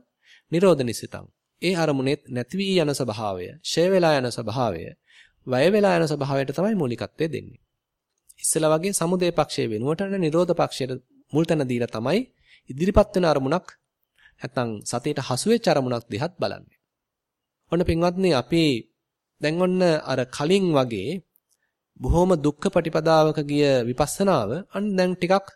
නිරෝධ නිසිතං. ඒ අරමුණෙත් නැති වී යන ස්වභාවය, ෂය වෙලා යන ස්වභාවය, වය වෙලා යන ස්වභාවයට තමයි මූලිකත්වය දෙන්නේ. ඉස්සෙල්ලා වගේ සමුදේ පක්ෂයේ වෙනුවට නිරෝධ පක්ෂයට මුල් තැන දීලා තමයි ඉදිරිපත් වෙන අරමුණක් නැත්නම් සතියට හසු වෙච්ච අරමුණක් දිහත් බලන්නේ. ඔන්න පින්වත්නි අපි දැන් ඔන්න අර කලින් වගේ බොහොම දුක්ඛ ප්‍රතිපදාවක ගිය විපස්සනාව අන්න දැන් ටිකක්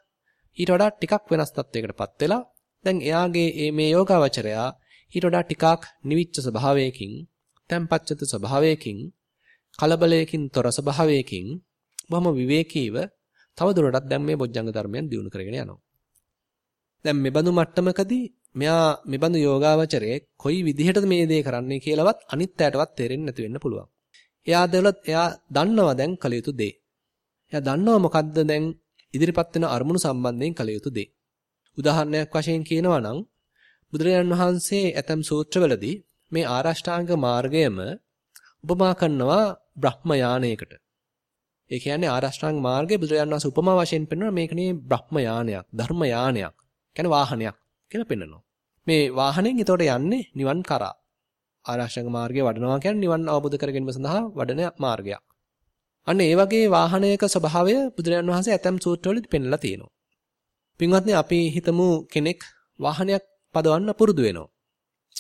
ඊට වඩා ටිකක් වෙනස් තත්වයකටපත් වෙලා දැන් එයාගේ මේ යෝගාවචරයා ඊට වඩා ටිකක් නිවිච්ච ස්වභාවයකින් තැම්පච්චත ස්වභාවයකින් කලබලයකින් තොර ස්වභාවයකින් බොහොම විවේකීව තව දුරටත් දැන් මේ බොජ්ජංග ධර්මයන් දියුණු කරගෙන යනවා. දැන් මෙබඳු මට්ටමකදී මෙයා මෙබඳු යෝගාවචරයේ කොයි විදිහටද මේ දේ කරන්නේ කියලාවත් අනිත් පැයටවත් තේරෙන්නේ නැති වෙන්න පුළුවන්. එයා දෙවලත් එයා දන්නවා දැන් කළ යුතු දේ. එයා දන්නවා මොකද්ද දැන් ඉදිරිපත් වෙන අරමුණු සම්බන්ධයෙන් කළ යුතු දේ. උදාහරණයක් වශයෙන් කියනවා නම් බුදුරජාණන් වහන්සේ ඇතම් සූත්‍රවලදී මේ ආරෂ්ඨාංග මාර්ගයම උපමා කරනවා බ්‍රහ්ම යානයකට. ඒ කියන්නේ ආරෂ්ඨාංග මාර්ගයේ බුදුරජාණන් වහන්සේ උපමා වශයෙන් පෙන්වනවා මේක නේ බ්‍රහ්ම යානයක්, ධර්ම යානයක්. කියන්නේ වාහනයක් කියලා පෙන්වනවා. මේ වාහනෙන් එතකොට යන්නේ නිවන් කරා. ආරක්ෂක මාර්ගය වඩනවා කියන්නේ නිවන් අවබෝධ කර ගැනීම සඳහා වඩන මාර්ගයක්. අන්න ඒ වගේ වාහනයක ස්වභාවය බුදුරජාණන් වහන්සේ ඇතම් සූත්‍රවලදී පෙන්ලා තියෙනවා. පින්වත්නි අපි හිතමු කෙනෙක් වාහනයක් පදවන්න පුරුදු වෙනවා.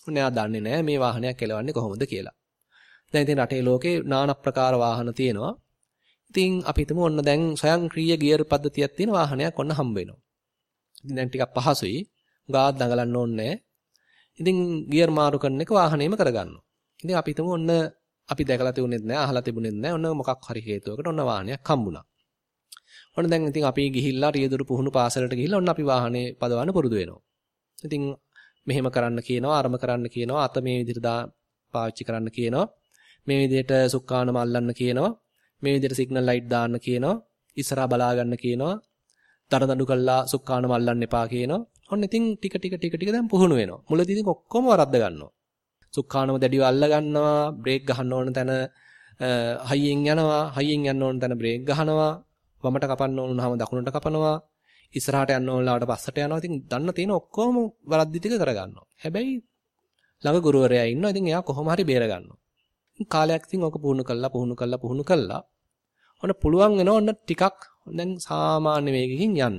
ඔන්න එයා දන්නේ නැහැ මේ වාහනයක් කෙලවන්නේ කොහොමද කියලා. දැන් ඉතින් රටේ ලෝකේ নানা ප්‍රකාර වාහන තියෙනවා. ඉතින් අපි හිතමු ඔන්න දැන් ස්වයංක්‍රීය ගියර් පද්ධතියක් තියෙන වාහනයක් ඔන්න හම්බ වෙනවා. ඉතින් දැන් ටිකක් පහසුයි. ගාත් දඟලන්න ඕනේ ඉතින් ගියර් මාරු කරන එක වාහනේම කරගන්නවා. ඉතින් අපි හිතමු ඔන්න අපි දැකලා තිබුණෙත් නැහැ, අහලා තිබුණෙත් නැහැ. ඔන්න මොකක් හරි හේතුවකට ඔන්න වාහනයක් හම්බුණා. ඔන්න දැන් ඉතින් අපි ගිහිල්ලා රියදුරු පුහුණු පාසලට ගිහිල්ලා ඔන්න අපි වාහනේ පදවන්න පුරුදු වෙනවා. ඉතින් මෙහෙම කරන්න කියනවා, අරම කරන්න කියනවා, අත මේ විදිහට පාවිච්චි කරන්න කියනවා. මේ විදිහට සුක්කානම අල්ලන්න කියනවා. මේ විදිහට සිග්නල් ලයිට් දාන්න කියනවා. ඉස්සරහා බලා ගන්න කියනවා. දරදඬු කළා සුක්කානම අල්ලන්න එපා කියනවා. ඔන්න ඉතින් ටික ටික ටික ටික දැන් පුහුණු වෙනවා. මුලදී ඉතින් ඔක්කොම වරද්ද ගන්නවා. සුක්කානම දැඩිව අල්ල ගන්නවා, බ්‍රේක් ගහන්න ඕන තැන හයියෙන් යනවා, හයියෙන් යන්න ඕන තැන බ්‍රේක් ගහනවා, වමට කපන්න ඕන නම් දකුණට කපනවා, ඉස්සරහට යන්න ඕන ලාවට පස්සට යනවා. ඉතින් දන්න තියෙන ඔක්කොම වරද්දි ටික කරගන්නවා. හැබැයි ළඟ ගුරුවරයා ඉන්නවා. ඉතින් එයා කොහොම හරි බේර ගන්නවා. කාලයක් ඉතින් ඔක පුහුණු කළා, පුහුණු කළා, පුහුණු කළා. ඔන්න පුළුවන් වෙනවා ඔන්න ටිකක් දැන් සාමාන්‍ය වේගකින් යන්න.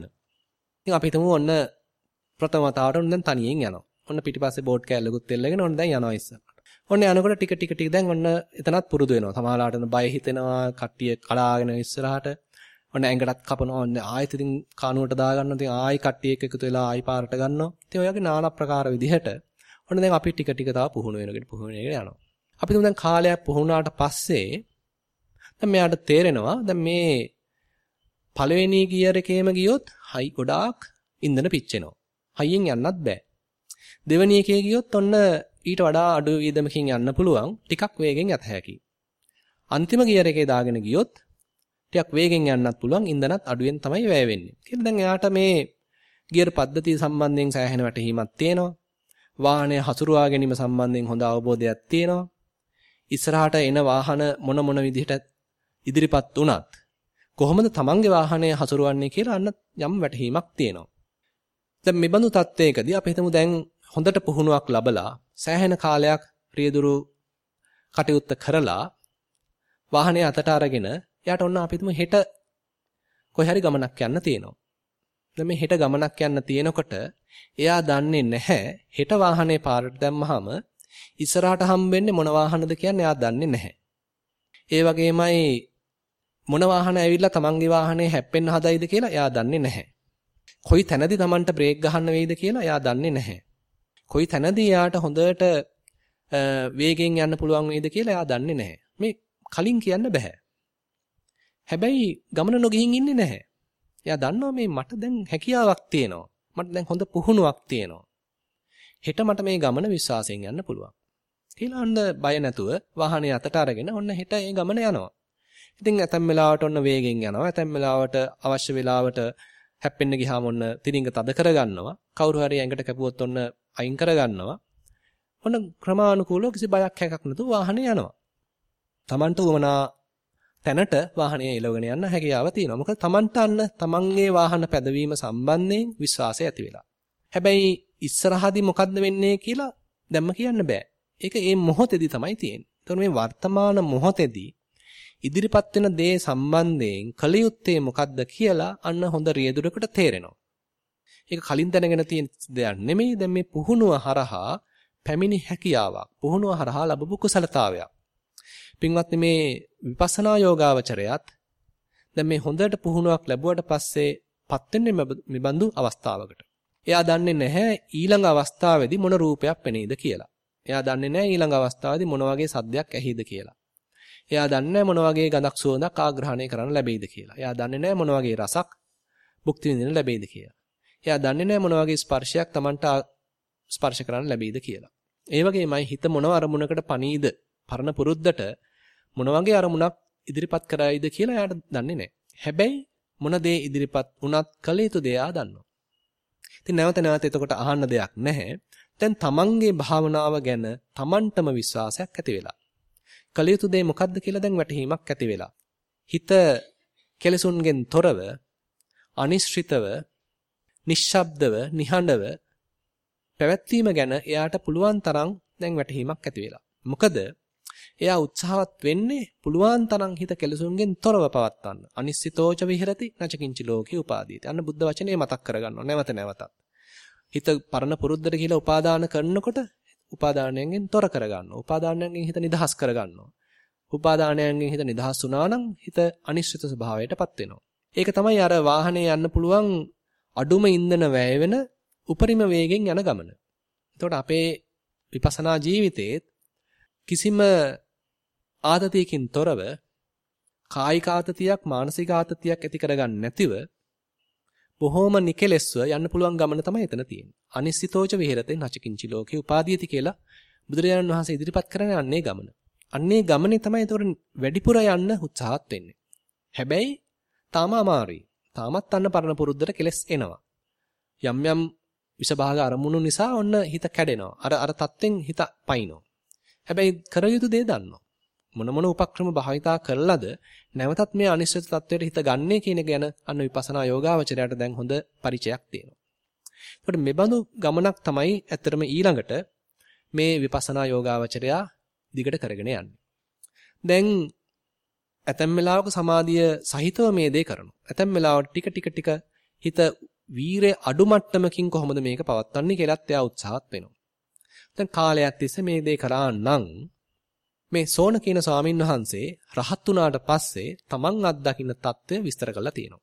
ඉතින් අපි හිතමු ඔන්න ප්‍රථම වතාවට ඔන්න දැන් තනියෙන් යනවා. ඔන්න පිටිපස්සේ බෝඩ් කෑල්ලකුත් එල්ලගෙන ඔන්න දැන් යනවා ඉස්සරහට. ඔන්න යනකොට ටික ටික ටික දැන් ඔන්න එතනත් පුරුදු වෙනවා. සමහරලාට බය හිතෙනවා, කට්ටිය කලාගෙන ඉස්සරහට. ඔන්න ඇඟටත් කපනවා. ඔන්න ආයෙත් ඉතින් කානුවට දාගන්නවා. ඉතින් ආයි කට්ටිය එක්ක එකතු වෙලා ආයි පාරට ගන්නවා. ඉතින් ඔයගේ নানা ප්‍රකාර විදිහට ඔන්න දැන් අපි ටික ටික තව පුහුණු වෙනකොට පුහුණු වෙනගෙන යනවා. අපි දැන් කාලයක් පුහුණාට පස්සේ දැන් මෙයාට තේරෙනවා දැන් මේ පළවෙනි ගියර් එකේම ගියොත් හයි ගොඩාක් ඉන්ධන පිච්චෙනවා. හයියෙන් යන්නත් බෑ. දෙවෙනි එකේ ගියොත් ඔන්න ඊට වඩා අඩු වේදමකින් යන්න පුළුවන්. ටිකක් වේගෙන් යත හැකියි. අන්තිම ගියර් එකේ දාගෙන ගියොත් ටිකක් වේගෙන් යන්නත් පුළුවන් ඉන්ධනත් අඩුවෙන් තමයි වැය වෙන්නේ. කියලා දැන් එයාට මේ ගියර් පද්ධතිය සම්බන්ධයෙන් සෑහෙන වැටහීමක් තියෙනවා. වාහනය හසුරුවා ගැනීම සම්බන්ධයෙන් හොඳ අවබෝධයක් තියෙනවා. ඉස්සරහට එන වාහන මොන මොන විදිහට ඉදිරිපත් වුණත් කොහොමද තමන්ගේ වාහනය හසුරවන්නේ කියලා අන්න යම් වැටහීමක් තියෙනවා. දැන් මේ බඳු තත්වයකදී අපි හිතමු දැන් හොඳට පුහුණුවක් ලැබලා සෑහෙන කාලයක් රියදුරු කටයුත්ත කරලා වාහනේ අතට අරගෙන එයාට ඔන්න අපි හිතමු හෙට කොහේ හරි ගමනක් යන්න තියෙනවා. දැන් මේ හෙට ගමනක් යන්න තියෙනකොට එයා දන්නේ නැහැ හෙට වාහනේ පාරට දැම්මහම ඉස්සරහට හම්බෙන්නේ මොන වාහනද කියන්නේ එයා දන්නේ නැහැ. ඒ වගේමයි මොන වාහන ඇවිල්ලා තමන්ගේ වාහනේ හැප්පෙන්න හදයිද කියලා එයා දන්නේ නැහැ. කොයි තැනදී තමන්ට බ්‍රේක් ගහන්න වෙයිද කියලා එයා දන්නේ නැහැ. කොයි තැනදී එයාට හොඳට වේගෙන් යන්න පුළුවන් වෙයිද කියලා එයා දන්නේ නැහැ. මේ කලින් කියන්න බෑ. හැබැයි ගමන නොගිහින් ඉන්නේ නැහැ. එයා දන්නවා මේ මට දැන් හැකියාවක් තියෙනවා. මට දැන් හොඳ පුහුණුවක් තියෙනවා. හෙට මට මේ ගමන විශ්වාසයෙන් යන්න පුළුවන්. කියලා අන්න බය නැතුව වාහනේ අතට අරගෙන ඔන්න හෙට ඒ ගමන යනවා. ඉතින් ඇතැම් වෙලාවට ඔන්න වේගෙන් යනවා. ඇතැම් වෙලාවට අවශ්‍ය වෙලාවට හැප්පෙන්න ගියාම ඔන්න තිරින්ග තද කරගන්නවා. කවුරු හරි ඇඟට කැපුවොත් ඔන්න අයින් කරගන්නවා. ඔන්න ක්‍රමානුකූලව කිසි බයක් හැකක් නැතුව වාහනේ යනවා. Tamanට උවමනා තැනට වාහනය එලවගෙන යන්න හැකියාව තියෙනවා. මොකද Tamanට අන්න Tamanගේ වාහන පැදවීම සම්බන්ධයෙන් විශ්වාසය ඇති වෙලා. හැබැයි ඉස්සරහදී මොකද්ද වෙන්නේ කියලා දැම්ම කියන්න බෑ. ඒක ඒ මොහොතේදී තමයි තියෙන්නේ. ඒතකොට මේ වර්තමාන මොහොතේදී ඉදිරිපත් වෙන දේ සම්බන්ධයෙන් කලියුත්තේ මොකද්ද කියලා අන්න හොඳ රියදුරකට තේරෙනවා. ඒක කලින් දැනගෙන තියෙන දෙයක් නෙමෙයි. දැන් මේ පුහුණුව හරහා පැමිණි හැකියාවක්. පුහුණුව හරහා ලැබපු කුසලතාවයක්. පින්වත්නි මේ විපස්සනා යෝගාවචරයත් දැන් මේ හොඳට පුහුණුවක් ලැබුවට පස්සේ පත් වෙන්නේ මෙබඳු අවස්ථාවකට. එයා දන්නේ නැහැ ඊළඟ අවස්ථාවේදී මොන රූපයක් පෙනේද කියලා. එයා දන්නේ නැහැ ඊළඟ අවස්ථාවේදී මොන වගේ සද්දයක් ඇහිද කියලා. එයා දන්නේ නැහැ මොන වගේ ගඳක් සුවඳක් ආග්‍රහණය කරන්න ලැබෙයිද කියලා. එයා දන්නේ නැහැ මොන වගේ රසක් භුක්ති විඳින්න ලැබෙයිද කියලා. එයා දන්නේ නැහැ මොන වගේ ස්පර්ශයක් Tamanට ස්පර්ශ කරන්න ලැබෙයිද කියලා. ඒ වගේමයි හිත මොන අරමුණකට පනීද පරණ පුරුද්දට මොන වගේ අරමුණක් ඉදිරිපත් කරයිද කියලා එයාට දන්නේ නැහැ. හැබැයි මොන දේ ඉදිරිපත් වුණත් කළ යුතු දේ ආ දන්නවා. ඉතින් නැවත නැවත එතකොට අහන්න දෙයක් නැහැ. දැන් තමන්ගේ භාවනාව ගැන තමන්ටම විශ්වාසයක් ඇති වෙලා. කළ යුතු දේ මොකද්ද කියලා දැන් වැටහීමක් ඇති වෙලා. හිත කෙලසුන්ගෙන් තොරව අනිශ්චිතව නිශ්ශබ්දව නිහඬව පැවැත්වීම ගැන එයාට පුළුවන් තරම් දැන් වැටහීමක් ඇති වෙලා. මොකද එයා උත්සාහවත් වෙන්නේ පුළුවන් තරම් හිත කෙලසුන්ගෙන් තොරව පවත්වන්න. අනිශ්චිතෝච විහෙරති නචකින්චි ලෝකේ උපාදීති. අන්න බුද්ධ වචනේ මතක් කරගන්නවා නැවත නැවතත්. හිත පරණ පුරුද්දට කියලා උපාදාන කරනකොට උපාදානයෙන් තොර කරගන්නවා. උපාදානයෙන් හිත නිදහස් කරගන්නවා. උපාදානයෙන් හිත නිදහස් වුණා නම් හිත අනිශ්චිත ස්වභාවයටපත් වෙනවා. ඒක තමයි අර වාහනේ යන්න පුළුවන් අඩුම ඉන්ධන වැය වෙන උපරිම වේගෙන් යන ගමන. එතකොට අපේ විපස්සනා ජීවිතේත් කිසිම ආතතියකින් තොරව කායික ආතතියක් මානසික ආතතියක් ඇති කරගන්න නැතිව බොහොම නිකලෙස්ව යන්න පුළුවන් ගමන තමයි එතන තියෙන්නේ. අනිශ්චිතෝච විහෙරතේ නචකින්චි ලෝකේ උපාදීති කියලා බුදුරජාණන් වහන්සේ ඉදිරිපත් කරන අන්නේ ගමන. අන්නේ ගමනේ තමයි ඒතකොට වැඩිපුර යන්න උත්සාහත් වෙන්නේ. හැබැයි තාම අමාරුයි. තාමත් අන්න පරණ පුරුද්දට කෙලස් එනවා. යම් යම් විෂභාග අරමුණු නිසා ඔන්න හිත කැඩෙනවා. අර අර තත්ත්වෙන් හිත පයින්නවා. හැබැයි කර යුතු දේ දන්නවා. මොන මොන උපක්‍රම භාවිතා කරලාද නැවතත් මේ අනිශ්චිත තත්වයට හිත ගන්නේ කියන ගැන අන්න විපස්සනා යෝගාවචරයට දැන් හොඳ පරිචයක් තියෙනවා. ඒකට මෙබඳු ගමනක් තමයි ඇත්තටම ඊළඟට මේ විපස්සනා යෝගාවචරයා දිගට කරගෙන යන්නේ. දැන් ඇතැම් වෙලාවක සමාධිය සහිතව මේ දේ කරනවා. ඇතැම් වෙලාවට ටික ටික ටික හිත වීරය අඩු මට්ටමකින් කොහොමද මේක පවත්වන්නේ කියලාත් එයා උත්සාහත් වෙනවා. දැන් කාලයක් තිස්සේ මේ දේ කරා නම් මේ සෝන කියන ස්වාමින් වහන්සේ රහත් වුණාට පස්සේ තමන් අත්දකින්න தত্ত্বය විස්තර කරලා තියෙනවා.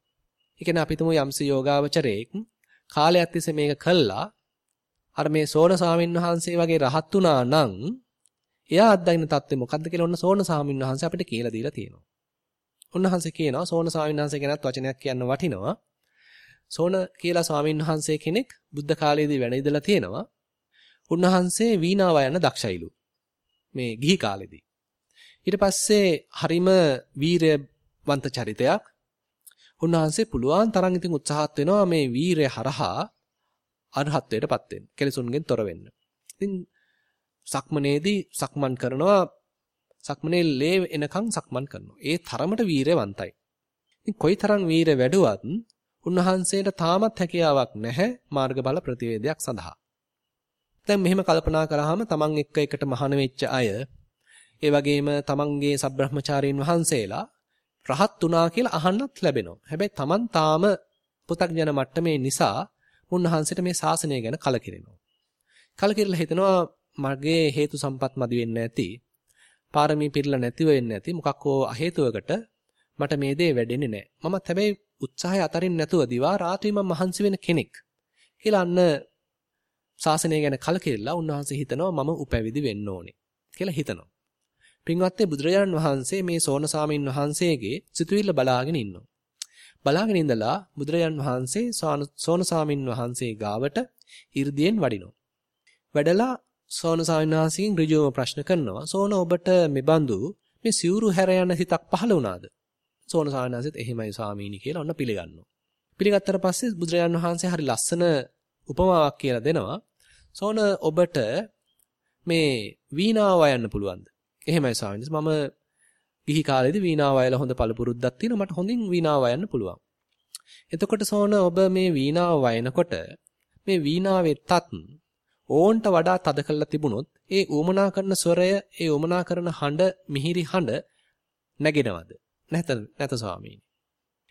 ඒ කියන්නේ අපි තුමු යම්සි යෝගාවචරයෙක් කාලයක් තිස්සේ මේක කළා අර මේ සෝන ස්වාමින් වහන්සේ වගේ රහත් වුණා නම් එයා අත්දකින්න தত্ত্বය මොකද්ද කියලා ඔන්න සෝන ස්වාමින් වහන්සේ අපිට කියලා දීලා තියෙනවා. උන්වහන්සේ කියනවා සෝන ස්වාමින් වහන්සේ ගැනත් වචනයක් කියන්න වටිනවා. සෝන කියලා ස්වාමින් වහන්සේ කෙනෙක් බුද්ධ කාලයේදී වැඩ ඉඳලා තියෙනවා. උන්වහන්සේ වීණාව යන දක්ෂයිලු. මේ ගිහි කාලෙදී. ඊට පස්සේ හරිම වීරය වන්ත චරිතයක්. උන්වහන්සේ පුළුවන් තරම් ඉතින් උත්සාහත් වෙනවා මේ වීරය හරහා අරහත්ත්වයටපත් වෙන්න. කෙලසුන්ගෙන් තොර වෙන්න. ඉතින් සක්මනේදී සක්මන් කරනවා සක්මනේ ලේ එනකන් සක්මන් කරනවා. ඒ තරමට වීරයවන්තයි. ඉතින් කොයිතරම් වීරය වැඩුවත් උන්වහන්සේට තාමත් හැකියාවක් නැහැ මාර්ගඵල ප්‍රතිවේදයක් සඳහා. දැන් මෙහෙම කල්පනා කරාම තමන් එක්ක එකට මහාන වෙච්ච අය ඒ වගේම තමන්ගේ සබ්‍රහ්මචාරීන් වහන්සේලා රහත් උනා කියලා අහන්නත් ලැබෙනවා. හැබැයි තමන් තාම පු탁ජන මට්ටමේ නිසා උන්වහන්සේට මේ ශාසනය ගැන කලකිරෙනවා. කලකිරලා හිතනවා මගේ හේතු සම්පත් මදි වෙන්නේ නැති. පාරමී පිරලා නැතිව වෙන්නේ නැති. මොකක් හෝ අහේතුවකට මට මේ දේ වැඩෙන්නේ නැහැ. මමත් හැබැයි උත්සාහය අතරින් නැතුව දිවා රාත්‍රී මම මහන්සි වෙන කෙනෙක්. කියලා අන්න ශාසනය ගැන කලකිරලා උන්වහන්සේ හිතනවා මම උපැවිදි වෙන්න ඕනේ කියලා හිතනවා. පින්වත්නි බුදුරජාණන් වහන්සේ මේ සෝන සාමින් වහන්සේගේ සිතුවිල්ල බලාගෙන ඉන්නවා. බලාගෙන ඉඳලා බුදුරජාණන් වහන්සේ සෝන සාමින් වහන්සේ ගාවට 이르දියෙන් වඩිනවා. වැඩලා සෝන සාමින් වහන්සේගෙන් ඍජුවම ප්‍රශ්න කරනවා. සෝන ඔබට මෙබඳු මේ සිවුරු හැර යන හිතක් පහළ වුණාද? සෝන සාමින් වහන්සේත් එහෙමයි ස්වාමීනි කියලා ඔන්න පිළිගන්නවා. පිළිගත්තට පස්සේ බුදුරජාණන් වහන්සේ හරි ලස්සන උපමාවක් කියලා දෙනවා. සෝන ඔබට මේ වීණාව වයන්න පුළුවන්ද? එහෙමයි ස්වාමීනි. මම ගිහි කාලේදී වීණාව වයලා හොඳ පළපුරුද්දක් තියෙනවා. මට හොඳින් වීණාව වයන්න පුළුවන්. එතකොට සෝන ඔබ මේ වීණාව වයනකොට මේ වීණාවේ තත් ඕන්ට වඩා තද කරලා තිබුණොත් ඒ ඌමනා කරන ස්වරය, ඒ ඌමනා කරන හඬ, මිහිරි හඬ නැගෙනවද? නැත නැත ස්වාමීනි.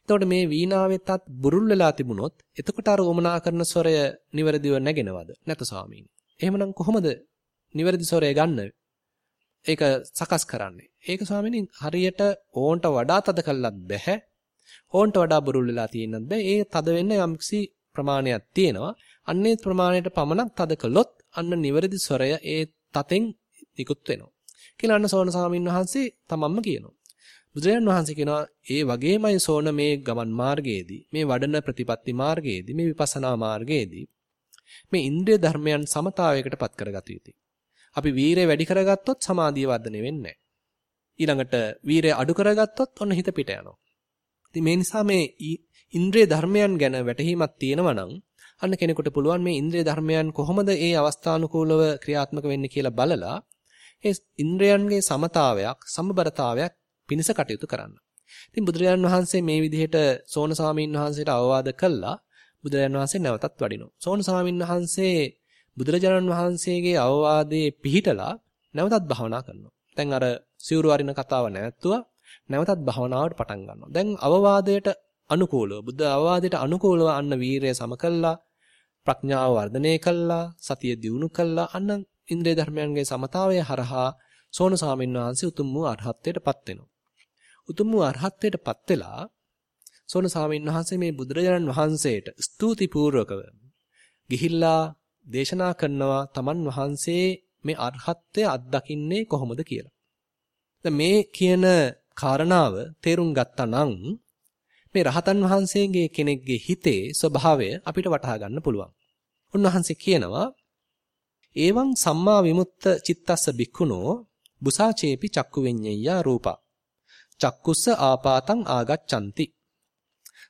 එතකොට මේ වීණාවෙත් අත් බුරුල් වෙලා තිබුණොත් එතකොට අර ඌමනා කරන ස්වරය නිවැරදිව නැගෙනවද? නැත ස්වාමීනි. එහෙමනම් කොහොමද නිවැරදි ස්වරය ගන්න ඒක සකස් කරන්නේ. ඒක ස්වාමීනි හරියට ඕන්ට වඩා තද කළත් බෑ. ඕන්ට වඩා බුරුල් වෙලා තියෙන්නත් බෑ. ඒ තද වෙන්න යම්කිසි ප්‍රමාණයක් තියෙනවා. අන්නේ ප්‍රමාණයට පමණක් තද කළොත් අන්න නිවැරදි ස්වරය ඒ තතෙන් නිකුත් වෙනවා. කියලා අන්න සෝන සාමින් වහන්සේ තමන්ම කියනවා. බුදුරජාණන් වහන්සේ කියනවා ඒ වගේමයි සෝන මේ ගමන් මාර්ගයේදී මේ වඩන ප්‍රතිපත්ති මාර්ගයේදී මේ විපස්සනා මාර්ගයේදී මේ ඉන්ද්‍රිය ධර්මයන් සමතාවයකට පත් කරගත යුතුයි. අපි වීරය වැඩි කරගත්තොත් සමාධිය වර්ධනය වෙන්නේ ඊළඟට වීරය අඩු කරගත්තොත් ඔන්න හිත පිට යනවා. ඉතින් මේ නිසා මේ ඉන්ද්‍රිය ධර්මයන් ගැන වැටහීමක් තියෙනවා නම් අන්න කෙනෙකුට පුළුවන් මේ ඉන්ද්‍රිය ධර්මයන් කොහොමද ඒ අවස්ථානුකූලව ක්‍රියාත්මක වෙන්නේ කියලා බලලා ඒ ඉන්ද්‍රයන්ගේ සමතාවයක් සමබරතාවයක් පිණිස කටයුතු කරන්න. ඉතින් බුදුරජාණන් වහන්සේ මේ විදිහට සෝන සාමීන් වහන්සේට අවවාද කළා. බුදුරජාණන් වහන්සේ නැවතත් වඩිනවා. සෝන සාමීන් වහන්සේ බුදුරජාණන් වහන්සේගේ අවවාදයේ පිහිටලා නැවතත් භාවනා කරනවා. දැන් අර සිවුරු අරින කතාව නැවතුවා. නැවතත් භාවනාවට පටන් ගන්නවා. දැන් අවවාදයට අනුකූලව බුද්ධ අවවාදයට අනුකූලව අන්න වීරය සමකල්ලා ප්‍රඥාව වර්ධනය කළා සතිය දියුණු කළා අන්න ඉන්ද්‍රිය ධර්මයන්ගේ සමතාවය හරහා සෝන සාමින් වහන්සේ උතුම් වූ අරහත්ත්වයටපත් වෙනවා. උතුම් වූ අරහත්ත්වයටපත් වෙලා සෝන සාමින් වහන්සේ මේ බුදුරජාණන් වහන්සේට ස්තුති පූර්වකව ගිහිල්ලා දේශනා කරනවා තමන් වහන්සේ මේ අරහත්ත්වය අත්දකින්නේ කොහොමද කියලා. දැන් මේ කියන කාරණාව තේරුම් ගත්තා නම් මේ රහතන් වහන්සේගේ කෙනෙක්ගේ හිතේ ස්වභාවය අපිට වටහා ගන්න පුළුවන්. උන්වහන්සේ කියනවා ඒවං සම්මා විමුක්ත චිත්තස්ස බික්ඛුනෝ බුසාචේපි චක්කු විඤ්ඤය රූපා චක්කුස්ස ආපාතං ආගච්ඡanti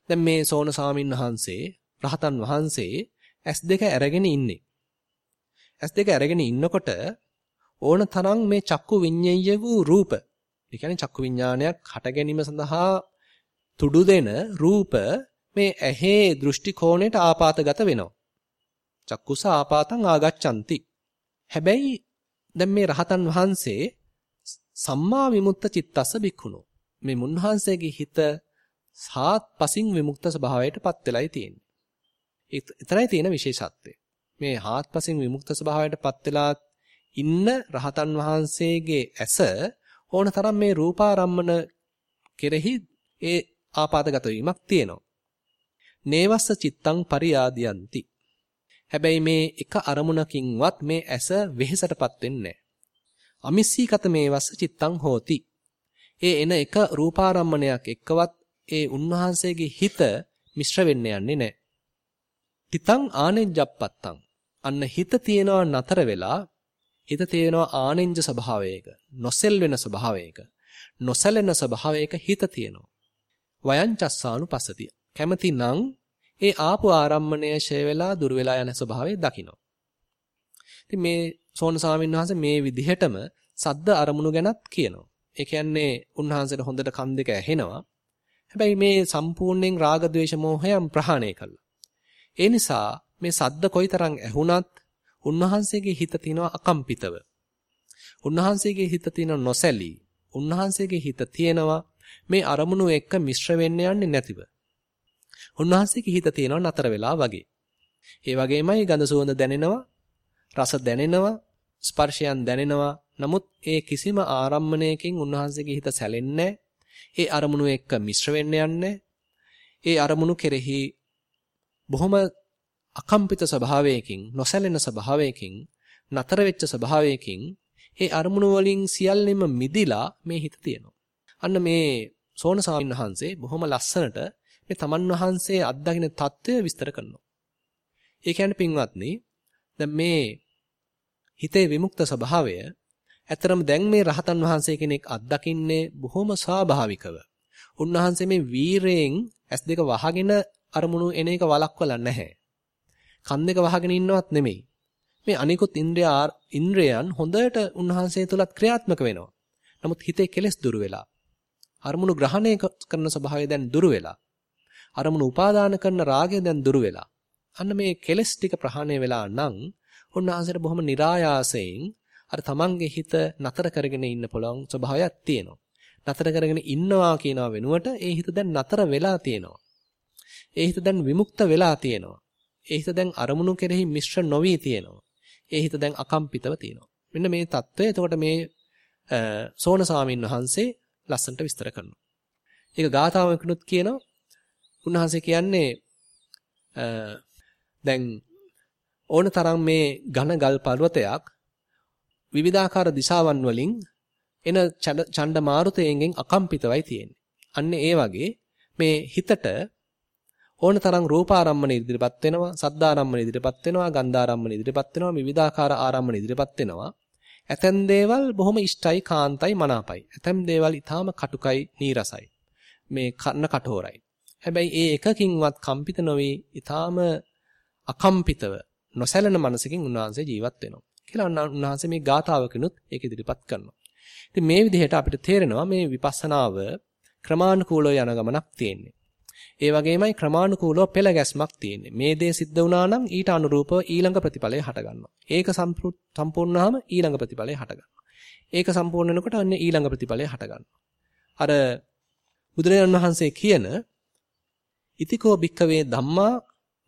දැන් මේ සෝන සාමින් වහන්සේ රහතන් වහන්සේ S2 අරගෙන ඉන්නේ S2 අරගෙන ඉන්නකොට ඕන තරම් මේ චක්කු විඤ්ඤය වූ රූප ඒ කියන්නේ චක්කු විඥානයක් හට ගැනීම සඳහා තුඩු දෙන රූප මේ ඇහි දෘෂ්ටි කෝණයට ආපాతගත වෙනවා. චක්කුස ආපాతං ආගච්ඡanti. හැබැයි දැන් මේ රහතන් වහන්සේ සම්මා විමුක්ත චිත්තස්ස බික්ඛුනෝ. මේ මුන්වහන්සේගේ හිත සාත්පසින් විමුක්ත ස්වභාවයටපත් වෙලයි තියෙන්නේ. එතරයි තියෙන විශේෂත්වය. මේ හාත්පසින් විමුක්ත ස්වභාවයටපත් වෙලා ඉන්න රහතන් වහන්සේගේ ඇස ඕන තරම් මේ රූපාරම්මන කෙරෙහි ඒ ආපාදගත වීමක් තියෙනවා. නේවස්ස චිත්තං පරියාදියන්ති. හැබැයි මේ එක අරමුණකින්වත් මේ ඇස වෙහෙසටපත් වෙන්නේ නැහැ. අමිස්සීකත මේවස්ස චිත්තං හෝති. ඒ එන එක රූපාරම්මණයක් එක්කවත් ඒ උන්වහන්සේගේ හිත මිශ්‍ර වෙන්න යන්නේ නැහැ. තිතං ආනෙජ්ජප්පත්තං. අන්න හිත තියනවා නතර වෙලා හිත තියෙනවා ආනෙන්ජ ස්වභාවයක, නොසෙල් වෙන ස්වභාවයක, නොසැලෙන ස්වභාවයක හිත තියෙනවා. වයං චස්සානුපස්සතිය. කැමතිනම් ඒ ආපු ආරම්මණය ෂය වෙලා දුර වෙලා යන ස්වභාවය දකිනවා. ඉතින් මේ සෝන ස්වාමීන් වහන්සේ මේ විදිහටම සද්ද අරමුණු ගැනත් කියනවා. ඒ කියන්නේ උන්වහන්සේට හොඳට කන් දෙක ඇහෙනවා. හැබැයි මේ සම්පූර්ණයෙන් රාග ద్వේෂ මෝහයන් ප්‍රහාණය කළා. ඒ නිසා මේ සද්ද කොයිතරම් ඇහුණත් උන්වහන්සේගේ හිත තිනවා අකම්පිතව. උන්වහන්සේගේ හිත තියෙන නොසැලී උන්වහන්සේගේ හිත තියෙනවා මේ අරමුණු එක්ක මිශ්‍ර වෙන්න යන්නේ නැතිව. උන්වහන්සේගේ හිත තියෙනවා නතර වෙලා වගේ. ඒ වගේමයි ගඳ සුවඳ දැනෙනවා, රස දැනෙනවා, ස්පර්ශයන් දැනෙනවා. නමුත් ඒ කිසිම ආරම්මණයකින් උන්වහන්සේගේ හිත සැලෙන්නේ ඒ අරමුණු එක්ක මිශ්‍ර වෙන්න යන්නේ. ඒ අරමුණු කෙරෙහි බොහොම අකම්පිත ස්වභාවයකින්, නොසැලෙන ස්වභාවයකින්, නතර වෙච්ච ස්වභාවයකින් ඒ අරමුණු වලින් සියල්ලෙම මිදිලා මේ හිත තියෙනවා. අන්න මේ සෝන ස්වාමීන් වහන්සේ බොහොම ලස්සනට මේ තමන් වහන්සේ අත්දකින తত্ত্বය විස්තර කරනවා. ඒ කියන්නේ පින්වත්නි, දැන් මේ හිතේ විමුක්ත ස්වභාවය ඇතරම දැන් මේ රහතන් වහන්සේ කෙනෙක් අත්දකින්නේ බොහොම ස්වාභාවිකව. උන්වහන්සේ මේ වීරයෙන් S2 වහගෙන අරමුණු එන එක වළක්වලා නැහැ. කන් දෙක වහගෙන ඉන්නවත් නෙමෙයි. මේ අනිකුත් ඉන්ද්‍රිය ඉන්ද්‍රයන් හොඳට උන්වහන්සේ තුලත් ක්‍රියාත්මක වෙනවා. නමුත් හිතේ කෙලෙස් දුරු වෙලා අරමුණු ග්‍රහණය කරන ස්වභාවය දැන් දුරු වෙලා අරමුණු උපාදාන කරන රාගය දැන් දුරු වෙලා අන්න මේ කෙලෙස් ටික ප්‍රහාණය වෙලා නම් උන්වහන්සේට බොහොම નિરાයාසයෙන් අර තමන්ගේ හිත නතර කරගෙන ඉන්න පුළුවන් ස්වභාවයක් තියෙනවා. නතර කරගෙන ඉන්නවා කියනවා වෙනුවට ඒ හිත දැන් නතර වෙලා තියෙනවා. ඒ හිත දැන් විමුක්ත වෙලා තියෙනවා. ඒ හිත දැන් අරමුණු කෙරෙහි මිශ්‍ර නොවි තියෙනවා. ඒ හිත දැන් අකම්පිතව තියෙනවා. මෙන්න මේ தত্ত্বය එතකොට මේ සෝන සාමින් වහන්සේ ලස්සනට විස්තර කරනවා. ඒක ගාථාවකිනුත් කියනවා. උන්වහන්සේ කියන්නේ දැන් ඕන තරම් මේ ඝන ගල් පර්වතයක් විවිධාකාර දිශාවන් වලින් එන ඡණ්ඩ මාරුතයෙන් අකම්පිතවයි තියෙන්නේ. අන්න ඒ වගේ මේ හිතට ඕන තරම් රූපාරම්මන ඉදිරිපත් වෙනවා, සද්දාරම්මන ඉදිරිපත් වෙනවා, ගන්ධාරම්මන ඉදිරිපත් වෙනවා, විවිධාකාර ආරම්මන ඉදිරිපත් වෙනවා. ඇතැම් දේවල් බොහොම ඉෂ්ටයි, කාන්තයි, මනාපයි. ඇතැම් දේවල් ඊටාම කටුකයි, නීරසයි. මේ කර්ණ කටෝරයි. හැබැයි ඒ එකකින්වත් කම්පිත නොවි ඊටාම අකම්පිතව නොසැලෙන මනසකින් උන්වහන්සේ ජීවත් වෙනවා. කියලා උන්වහන්සේ මේ ගාතාවකිනුත් ඒක ඉදිරිපත් කරනවා. ඉතින් මේ විදිහට අපිට තේරෙනවා මේ විපස්සනාව ක්‍රමානුකූලව යන ගමනක් තියෙන්නේ. ඒ වගේමයි ක්‍රමානුකූලව පෙළ ගැස්මක් තියෙන්නේ. මේ දේ සිද්ධ වුණා නම් ඊට අනුරූපව ඊළඟ ප්‍රතිඵලය හටගන්නවා. ඒක සම්පූර්ණවම ඊළඟ ප්‍රතිඵලය හටගන්නවා. ඒක සම්පූර්ණ වෙනකොට අන්න ඊළඟ ප්‍රතිඵලය හටගන්නවා. අර බුදුරජාණන් වහන්සේ කියන ඉතිකෝ භික්කවේ ධම්මා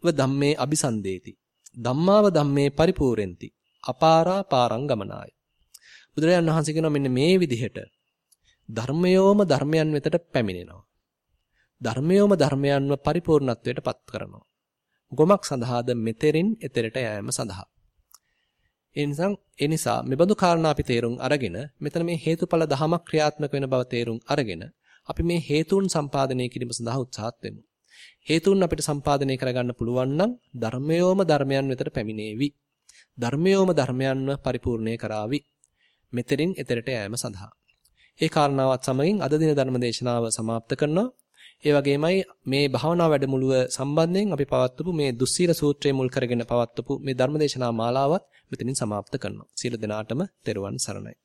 ව ධම්මේ අபிසන්දේති. ධම්මාව ධම්මේ පරිපූර්ෙන්ති. අපාරා පාරං ගමනාය. බුදුරජාණන් වහන්සේ කියනවා මෙන්න මේ විදිහට ධර්මයෝම ධර්මයන් වෙතට පැමිණෙනවා. ධර්මයෝම ධර්මයන්ව පරිපූර්ණත්වයට පත් කරනවා. ගොමක් සඳහාද මෙතෙරින් එතරට යෑම සඳහා. ඒ නිසා ඒ නිසා මෙබඳු කාරණා අපි තේරුම් අරගෙන මෙතන මේ හේතුඵල ධමයක් ක්‍රියාත්මක වෙන බව තේරුම් අරගෙන අපි මේ හේතුන් සම්පාදනය කිරීම සඳහා උත්සාහත් වෙමු. හේතුන් අපිට සම්පාදනය කරගන්න පුළුවන් නම් ධර්මයෝම ධර්මයන් වෙතට පැමිණේවි. ධර්මයෝම ධර්මයන්ව පරිපූර්ණේ කරાવી. මෙතරින් එතරට යෑම සඳහා. ඒ කාරණාවත් සමගින් අද දින ධර්ම දේශනාව સમાપ્ત කරනවා. ඒ වගේමයි මේ භාවනා වැඩමුළුව සම්බන්ධයෙන් අපි පවත්වපු මේ දුස්සීල සූත්‍රය මුල් කරගෙන පවත්වපු මේ ධර්මදේශනා මාලාවත් මෙතනින් સમાપ્ત කරනවා. සීල දනාටම තෙරුවන් සරණයි.